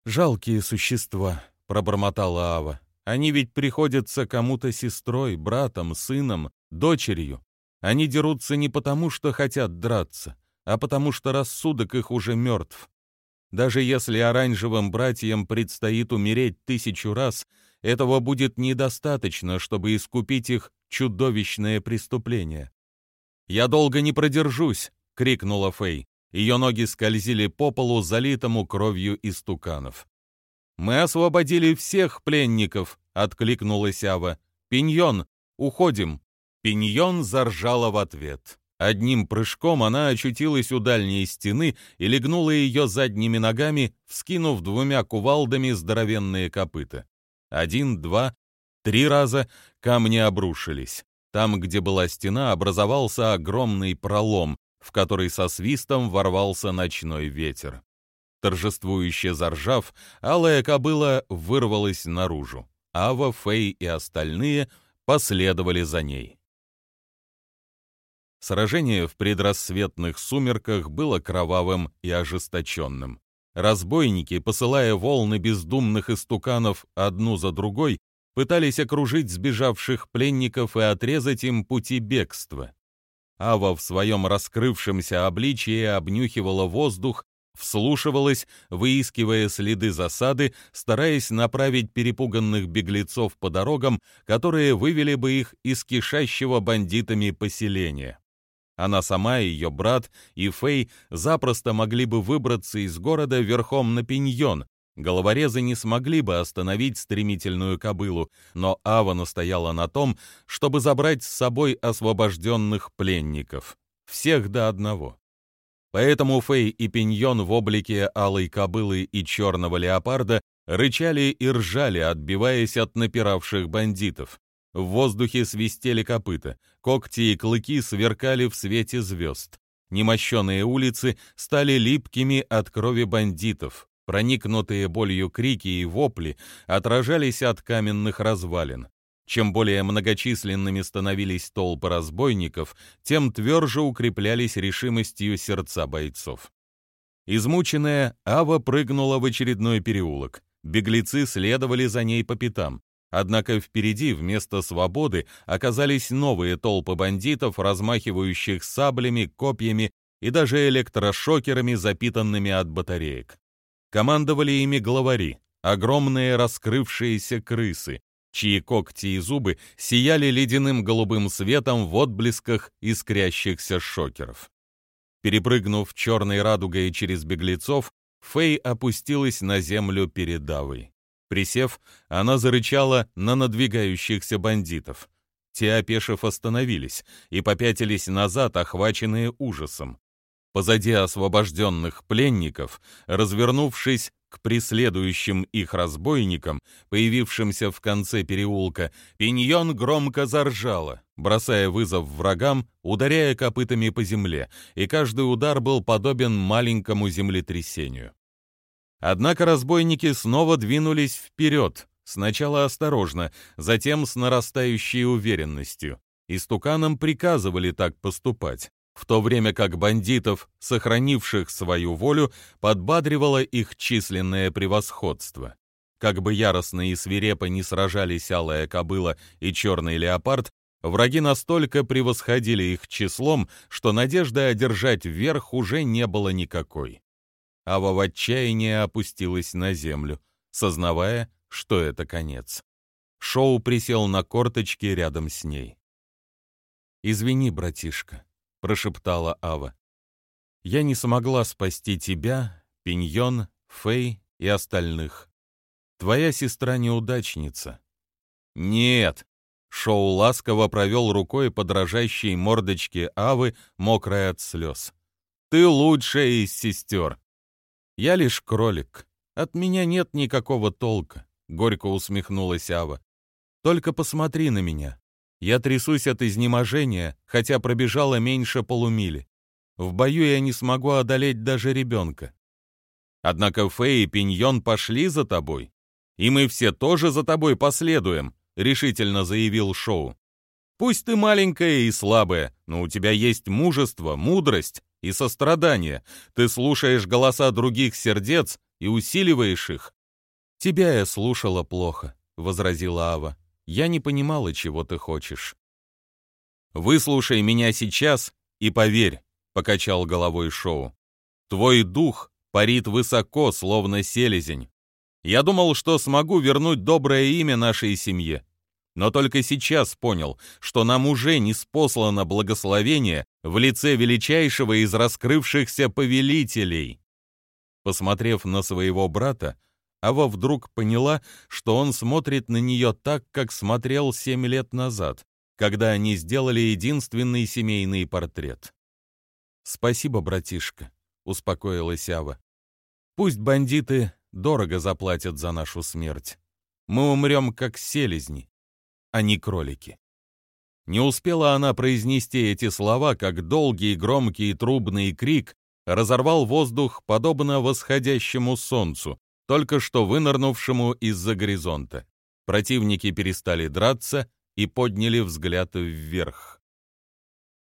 «Жалкие существа», — пробормотала Ава. «Они ведь приходятся кому-то сестрой, братом, сыном, дочерью. Они дерутся не потому, что хотят драться, а потому что рассудок их уже мертв. Даже если оранжевым братьям предстоит умереть тысячу раз, этого будет недостаточно, чтобы искупить их чудовищное преступление. «Я долго не продержусь!» — крикнула Фэй. Ее ноги скользили по полу, залитому кровью истуканов. «Мы освободили всех пленников!» — откликнулась Ава. «Пиньон, уходим!» Пиньон заржала в ответ. Одним прыжком она очутилась у дальней стены и легнула ее задними ногами, вскинув двумя кувалдами здоровенные копыта. Один, два, три раза камни обрушились. Там, где была стена, образовался огромный пролом, в который со свистом ворвался ночной ветер. Торжествующе заржав, алая кобыла вырвалась наружу. Ава, Фей и остальные последовали за ней. Сражение в предрассветных сумерках было кровавым и ожесточенным. Разбойники, посылая волны бездумных истуканов одну за другой, пытались окружить сбежавших пленников и отрезать им пути бегства. Ава в своем раскрывшемся обличии обнюхивала воздух, вслушивалась, выискивая следы засады, стараясь направить перепуганных беглецов по дорогам, которые вывели бы их из кишащего бандитами поселения. Она сама, ее брат и Фэй запросто могли бы выбраться из города верхом на пиньон. Головорезы не смогли бы остановить стремительную кобылу, но Ава настояла на том, чтобы забрать с собой освобожденных пленников. Всех до одного. Поэтому Фэй и Пиньон в облике алой кобылы и черного леопарда рычали и ржали, отбиваясь от напиравших бандитов. В воздухе свистели копыта, когти и клыки сверкали в свете звезд. Немощенные улицы стали липкими от крови бандитов. Проникнутые болью крики и вопли отражались от каменных развалин. Чем более многочисленными становились толпы разбойников, тем тверже укреплялись решимостью сердца бойцов. Измученная, Ава прыгнула в очередной переулок. Беглецы следовали за ней по пятам. Однако впереди вместо свободы оказались новые толпы бандитов, размахивающих саблями, копьями и даже электрошокерами, запитанными от батареек. Командовали ими главари, огромные раскрывшиеся крысы, чьи когти и зубы сияли ледяным голубым светом в отблесках искрящихся шокеров. Перепрыгнув черной радугой через беглецов, Фэй опустилась на землю перед Давой. Присев, она зарычала на надвигающихся бандитов. Те, опешив, остановились и попятились назад, охваченные ужасом. Позади освобожденных пленников, развернувшись к преследующим их разбойникам, появившимся в конце переулка, пиньон громко заржала, бросая вызов врагам, ударяя копытами по земле, и каждый удар был подобен маленькому землетрясению. Однако разбойники снова двинулись вперед, сначала осторожно, затем с нарастающей уверенностью. Истуканам приказывали так поступать, в то время как бандитов, сохранивших свою волю, подбадривало их численное превосходство. Как бы яростно и свирепо не сражались алая кобыла и черный леопард, враги настолько превосходили их числом, что надежды одержать верх уже не было никакой. Ава в отчаянии опустилась на землю, сознавая, что это конец. Шоу присел на корточки рядом с ней. «Извини, братишка», — прошептала Ава. «Я не смогла спасти тебя, Пиньон, Фэй и остальных. Твоя сестра неудачница». «Нет», — Шоу ласково провел рукой по дрожащей мордочке Авы, мокрой от слез. «Ты лучшая из сестер. «Я лишь кролик. От меня нет никакого толка», — горько усмехнулась Ава. «Только посмотри на меня. Я трясусь от изнеможения, хотя пробежала меньше полумили. В бою я не смогу одолеть даже ребенка. Однако Фэй и Пиньон пошли за тобой. И мы все тоже за тобой последуем», — решительно заявил Шоу. «Пусть ты маленькая и слабая, но у тебя есть мужество, мудрость и сострадание. Ты слушаешь голоса других сердец и усиливаешь их. Тебя я слушала плохо, возразила Ава. Я не понимала, чего ты хочешь. Выслушай меня сейчас и поверь, покачал головой Шоу. Твой дух парит высоко, словно селезень. Я думал, что смогу вернуть доброе имя нашей семье, но только сейчас понял, что нам уже не спослано благословение в лице величайшего из раскрывшихся повелителей. Посмотрев на своего брата, Ава вдруг поняла, что он смотрит на нее так, как смотрел семь лет назад, когда они сделали единственный семейный портрет. «Спасибо, братишка», — успокоилась Ава. «Пусть бандиты дорого заплатят за нашу смерть. Мы умрем, как селезни, а не кролики». Не успела она произнести эти слова, как долгий громкий трубный крик разорвал воздух, подобно восходящему солнцу, только что вынырнувшему из-за горизонта. Противники перестали драться и подняли взгляд вверх.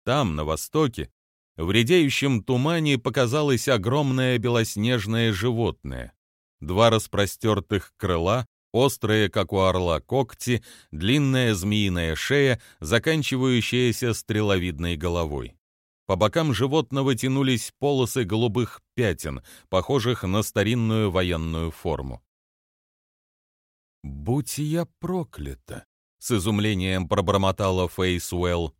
Там, на востоке, в редеющем тумане показалось огромное белоснежное животное. Два распростертых крыла, острые, как у орла, когти, длинная змеиная шея, заканчивающаяся стреловидной головой. По бокам животного тянулись полосы голубых пятен, похожих на старинную военную форму. «Будь я проклята!» — с изумлением пробормотала Фейсуэлл.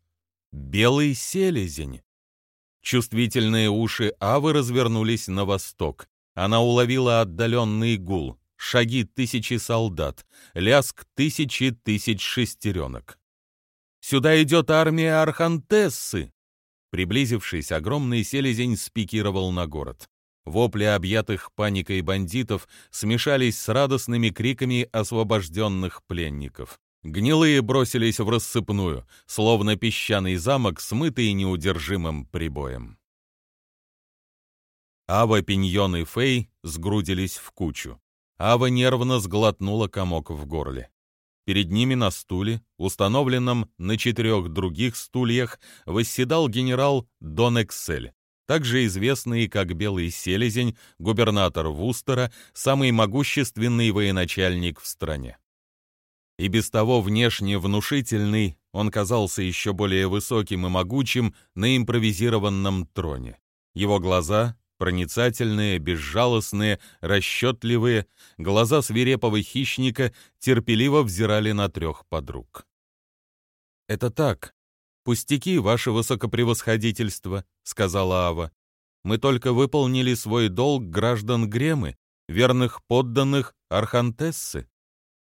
«Белый селезень!» Чувствительные уши Авы развернулись на восток. Она уловила отдаленный гул шаги тысячи солдат, ляск тысячи тысяч шестеренок. «Сюда идет армия Архантессы!» Приблизившись, огромный селезень спикировал на город. Вопли объятых паникой бандитов смешались с радостными криками освобожденных пленников. Гнилые бросились в рассыпную, словно песчаный замок, смытый неудержимым прибоем. Ава, Пиньон и Фей сгрудились в кучу. Ава нервно сглотнула комок в горле. Перед ними на стуле, установленном на четырех других стульях, восседал генерал Дон Эксель, также известный как Белый Селезень, губернатор Вустера, самый могущественный военачальник в стране. и без того внешне внушительный, он казался еще более высоким и могучим на импровизированном троне. Его глаза, проницательные, безжалостные, расчетливые, глаза свирепого хищника терпеливо взирали на трех подруг. «Это так. Пустяки, ваше высокопревосходительство», — сказала Ава. «Мы только выполнили свой долг граждан Гремы, верных подданных Архантессы.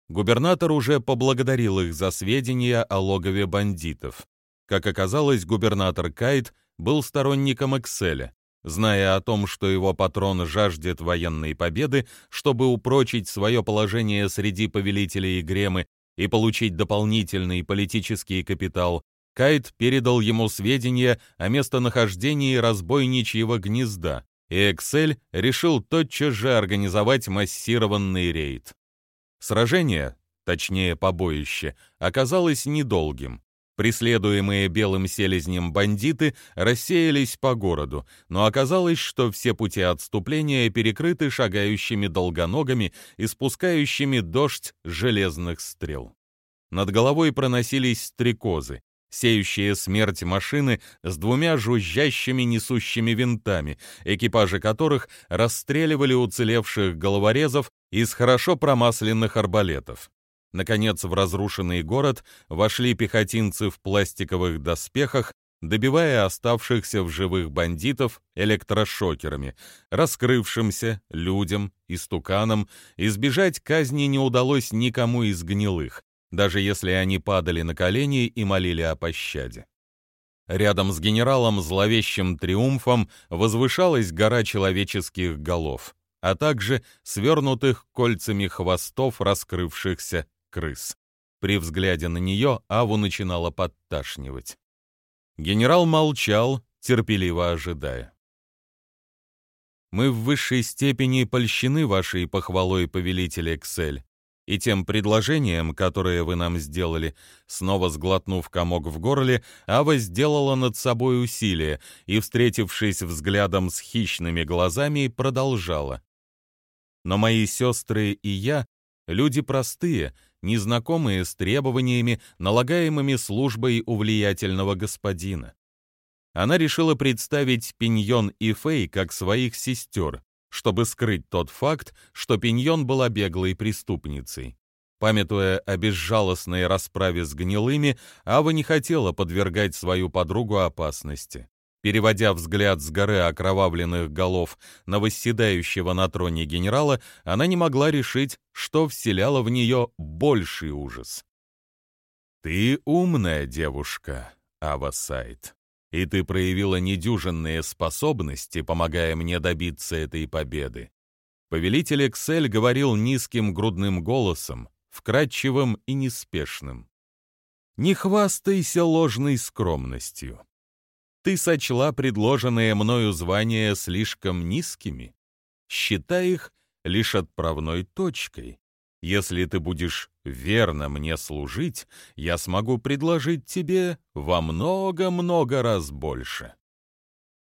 Губернатор уже поблагодарил их за сведения о логове бандитов. Как оказалось, губернатор Кайт был сторонником Экселя. Зная о том, что его патрон жаждет военной победы, чтобы упрочить свое положение среди повелителей Гремы и получить дополнительный политический капитал, Кайт передал ему сведения о местонахождении разбойничьего гнезда, и Эксель решил тотчас же организовать массированный рейд. Сражение, точнее побоище, оказалось недолгим. Преследуемые белым селезнем бандиты рассеялись по городу, но оказалось, что все пути отступления перекрыты шагающими долгоногами и спускающими дождь железных стрел. Над головой проносились стрекозы, сеющие смерть машины с двумя жужжащими несущими винтами, экипажи которых расстреливали уцелевших головорезов из хорошо промасленных арбалетов. Наконец, в разрушенный город вошли пехотинцы в пластиковых доспехах, добивая оставшихся в живых бандитов электрошокерами. Раскрывшимся людям и стуканам избежать казни не удалось никому из гнилых, даже если они падали на колени и молили о пощаде. Рядом с генералом зловещим триумфом возвышалась гора человеческих голов, а также свернутых кольцами хвостов раскрывшихся крыс. При взгляде на нее Аву начинала подташнивать. Генерал молчал, терпеливо ожидая. «Мы в высшей степени польщены вашей похвалой, повелитель Эксель, и тем предложением, которое вы нам сделали». Снова сглотнув комок в горле, Ава сделала над собой усилие и, встретившись взглядом с хищными глазами, продолжала. «Но мои сестры и я — люди простые, незнакомые с требованиями, налагаемыми службой у влиятельного господина. Она решила представить Пиньон и Фэй как своих сестер, чтобы скрыть тот факт, что Пиньон была беглой преступницей. Памятуя о безжалостной расправе с гнилыми, Ава не хотела подвергать свою подругу опасности. Переводя взгляд с горы окровавленных голов на восседающего на троне генерала, она не могла решить, что вселяло в нее больший ужас. «Ты умная девушка, Ава Сайт, и ты проявила недюжинные способности, помогая мне добиться этой победы». Повелитель Эксель говорил низким грудным голосом, вкрадчивым и неспешным. «Не хвастайся ложной скромностью ты сочла предложенные мною звания слишком низкими, считай их лишь отправной точкой. Если ты будешь верно мне служить, я смогу предложить тебе во много-много раз больше.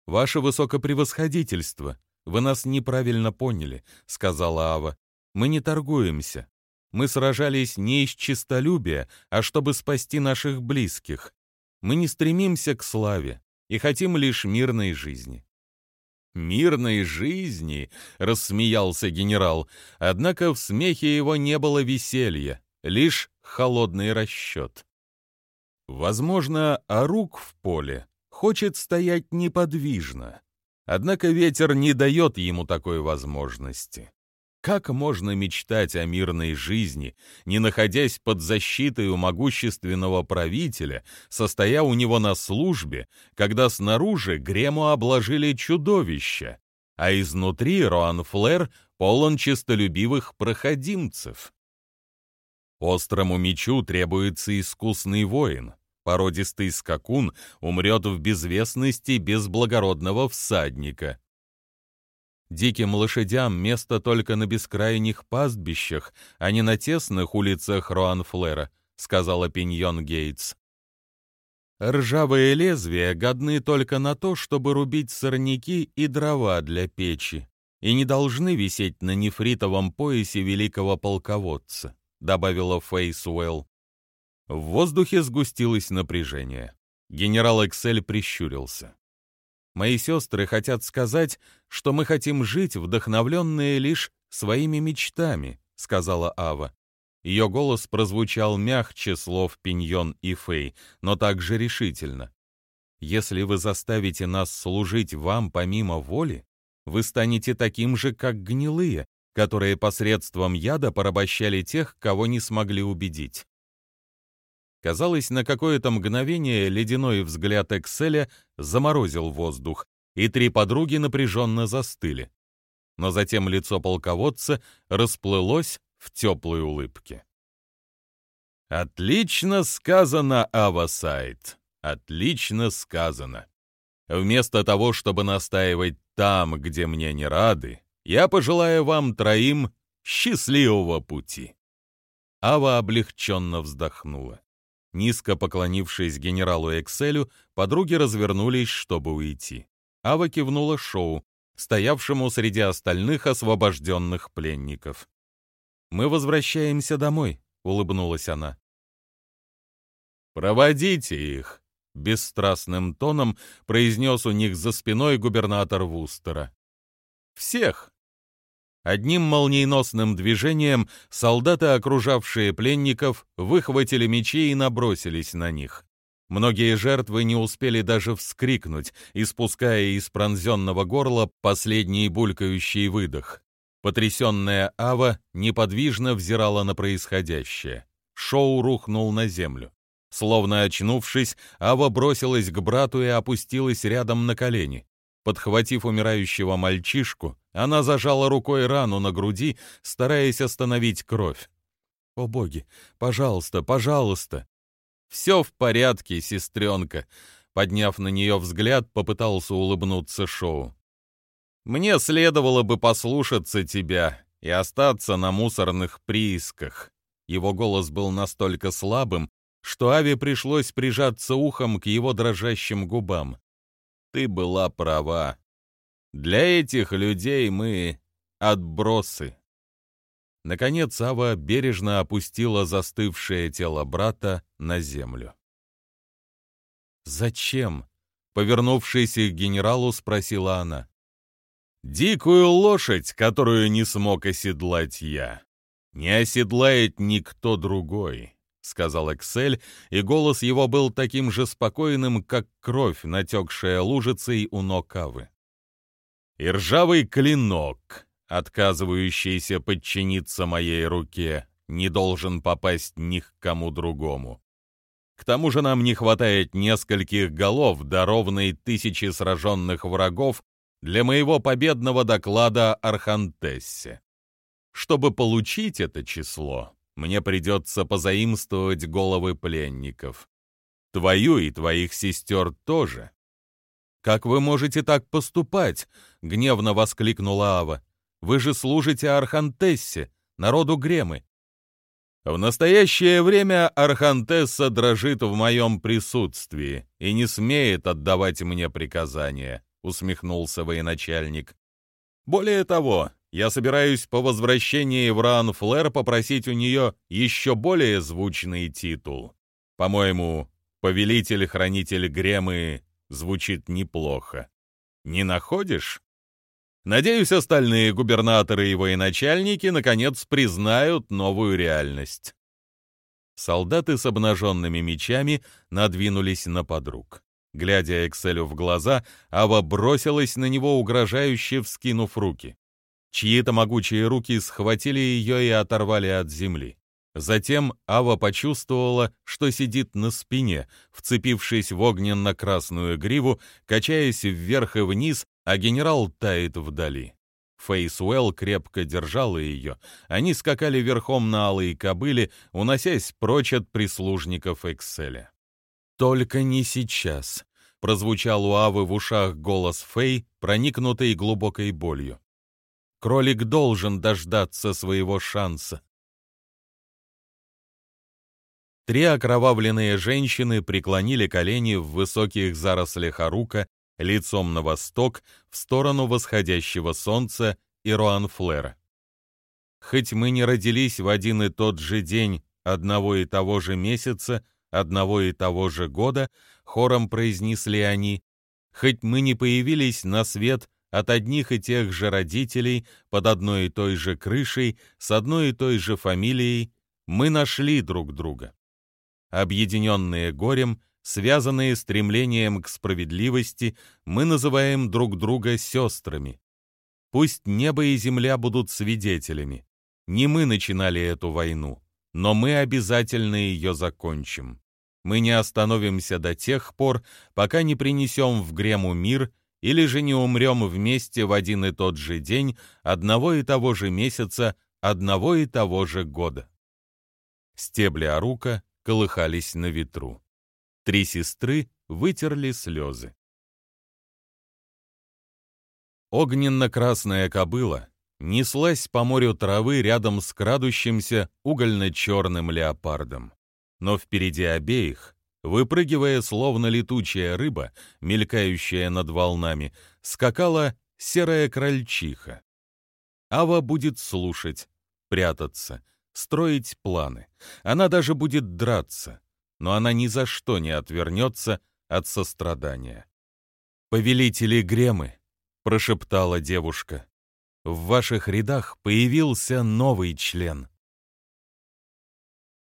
Ваше высокопревосходительство, вы нас неправильно поняли, сказала Ава. Мы не торгуемся. Мы сражались не из честолюбия, а чтобы спасти наших близких. Мы не стремимся к славе и хотим лишь мирной жизни». «Мирной жизни!» — рассмеялся генерал, однако в смехе его не было веселья, лишь холодный расчет. Возможно, Арук в поле хочет стоять неподвижно, однако ветер не дает ему такой возможности. Как можно мечтать о мирной жизни, не находясь под защитой у могущественного правителя, состоя у него на службе, когда снаружи Грему обложили чудовища, а изнутри Роан Флэр полон честолюбивых проходимцев? Острому мечу требуется искусный воин. Породистый скакун умрет в безвестности без благородного всадника. Диким лошадям место только на бескрайних пастбищах, а не на тесных улицах Роанфлера, сказала Пиньон Гейтс. Ржавые лезвия годны только на то, чтобы рубить сорняки и дрова для печи, и не должны висеть на нефритовом поясе великого полководца. добавила Фейсуэлл. В воздухе сгустилось напряжение. Генерал Эксель прищурился. «Мои сестры хотят сказать, что мы хотим жить, вдохновленные лишь своими мечтами», — сказала Ава. Ее голос прозвучал мягче слов Пиньон и Фэй, но также решительно. «Если вы заставите нас служить вам помимо воли, вы станете таким же, как гнилые, которые посредством яда порабощали тех, кого не смогли убедить». Казалось, на какое-то мгновение ледяной взгляд Экселя заморозил воздух, и три подруги напряженно застыли. Но затем лицо полководца расплылось в теплой улыбке. «Отлично сказано, Авасайт! Отлично сказано! Вместо того, чтобы настаивать там, где мне не рады, я пожелаю вам троим счастливого пути!» Ава облегченно вздохнула. Низко поклонившись генералу Экселю, подруги развернулись, чтобы уйти. Ава кивнула Шоу, стоявшему среди остальных освобожденных пленников. «Мы возвращаемся домой», — улыбнулась она. «Проводите их», — бесстрастным тоном произнес у них за спиной губернатор Вустера. «Всех!» Одним молниеносным движением солдаты, окружавшие пленников, выхватили мечи и набросились на них. Многие жертвы не успели даже вскрикнуть, испуская из пронзенного горла последний булькающий выдох. Потрясенная Ава неподвижно взирала на происходящее. Шоу рухнул на землю. Словно очнувшись, Ава бросилась к брату и опустилась рядом на колени. Подхватив умирающего мальчишку, она зажала рукой рану на груди, стараясь остановить кровь. «О боги, пожалуйста, пожалуйста!» «Все в порядке, сестренка!» Подняв на нее взгляд, попытался улыбнуться Шоу. Мне следовало бы послушаться тебя и остаться на мусорных приисках. Его голос был настолько слабым, что Ави пришлось прижаться ухом к его дрожащим губам. Ты была права. Для этих людей мы отбросы. Наконец Ава бережно опустила застывшее тело брата на землю. «Зачем?» — повернувшись к генералу, спросила она. Дикую лошадь, которую не смог оседлать я, не оседлает никто другой, сказал Эксель, и голос его был таким же спокойным, как кровь, натекшая лужицей у ног Кавы. И ржавый клинок, отказывающийся подчиниться моей руке, не должен попасть ни к кому другому. К тому же нам не хватает нескольких голов до ровной тысячи сраженных врагов для моего победного доклада Архантессе. Чтобы получить это число, мне придется позаимствовать головы пленников. Твою и твоих сестер тоже. «Как вы можете так поступать?» — гневно воскликнула Ава. «Вы же служите Архантессе, народу Гремы». В настоящее время Архантесса дрожит в моем присутствии и не смеет отдавать мне приказания. — усмехнулся военачальник. «Более того, я собираюсь по возвращении в Ран-Флэр попросить у нее еще более звучный титул. По-моему, повелитель-хранитель Гремы звучит неплохо. Не находишь?» Надеюсь, остальные губернаторы и военачальники наконец признают новую реальность. Солдаты с обнаженными мечами надвинулись на подруг. Глядя Экселю в глаза, Ава бросилась на него, угрожающе вскинув руки. Чьи-то могучие руки схватили ее и оторвали от земли. Затем Ава почувствовала, что сидит на спине, вцепившись в огненно-красную гриву, качаясь вверх и вниз, а генерал тает вдали. Фейсуэлл крепко держала ее. Они скакали верхом на алой кобыле, уносясь прочь от прислужников Экселя. «Только не сейчас», — прозвучал у Авы в ушах голос Фэй, проникнутый глубокой болью. «Кролик должен дождаться своего шанса». Три окровавленные женщины преклонили колени в высоких зарослях Арука, лицом на восток, в сторону восходящего солнца и Руанфлера. Хоть мы не родились в один и тот же день одного и того же месяца, одного и того же года, хором произнесли они, хоть мы не появились на свет от одних и тех же родителей, под одной и той же крышей, с одной и той же фамилией, мы нашли друг друга. Объединенные горем, связанные стремлением к справедливости, мы называем друг друга сестрами. Пусть небо и земля будут свидетелями. Не мы начинали эту войну, но мы обязательно ее закончим. Мы не остановимся до тех пор, пока не принесем в Грему мир или же не умрем вместе в один и тот же день, одного и того же месяца, одного и того же года. Стебли орука колыхались на ветру. Три сестры вытерли слезы. Огненно-красная кобыла неслась по морю травы рядом с крадущимся угольно-черным леопардом. Но впереди обеих, выпрыгивая словно летучая рыба, мелькающая над волнами, скакала серая крольчиха. Ава будет слушать, прятаться, строить планы. Она даже будет драться, но она ни за что не отвернется от сострадания. «Повелители Гремы», — прошептала девушка, в ваших рядах появился новый член.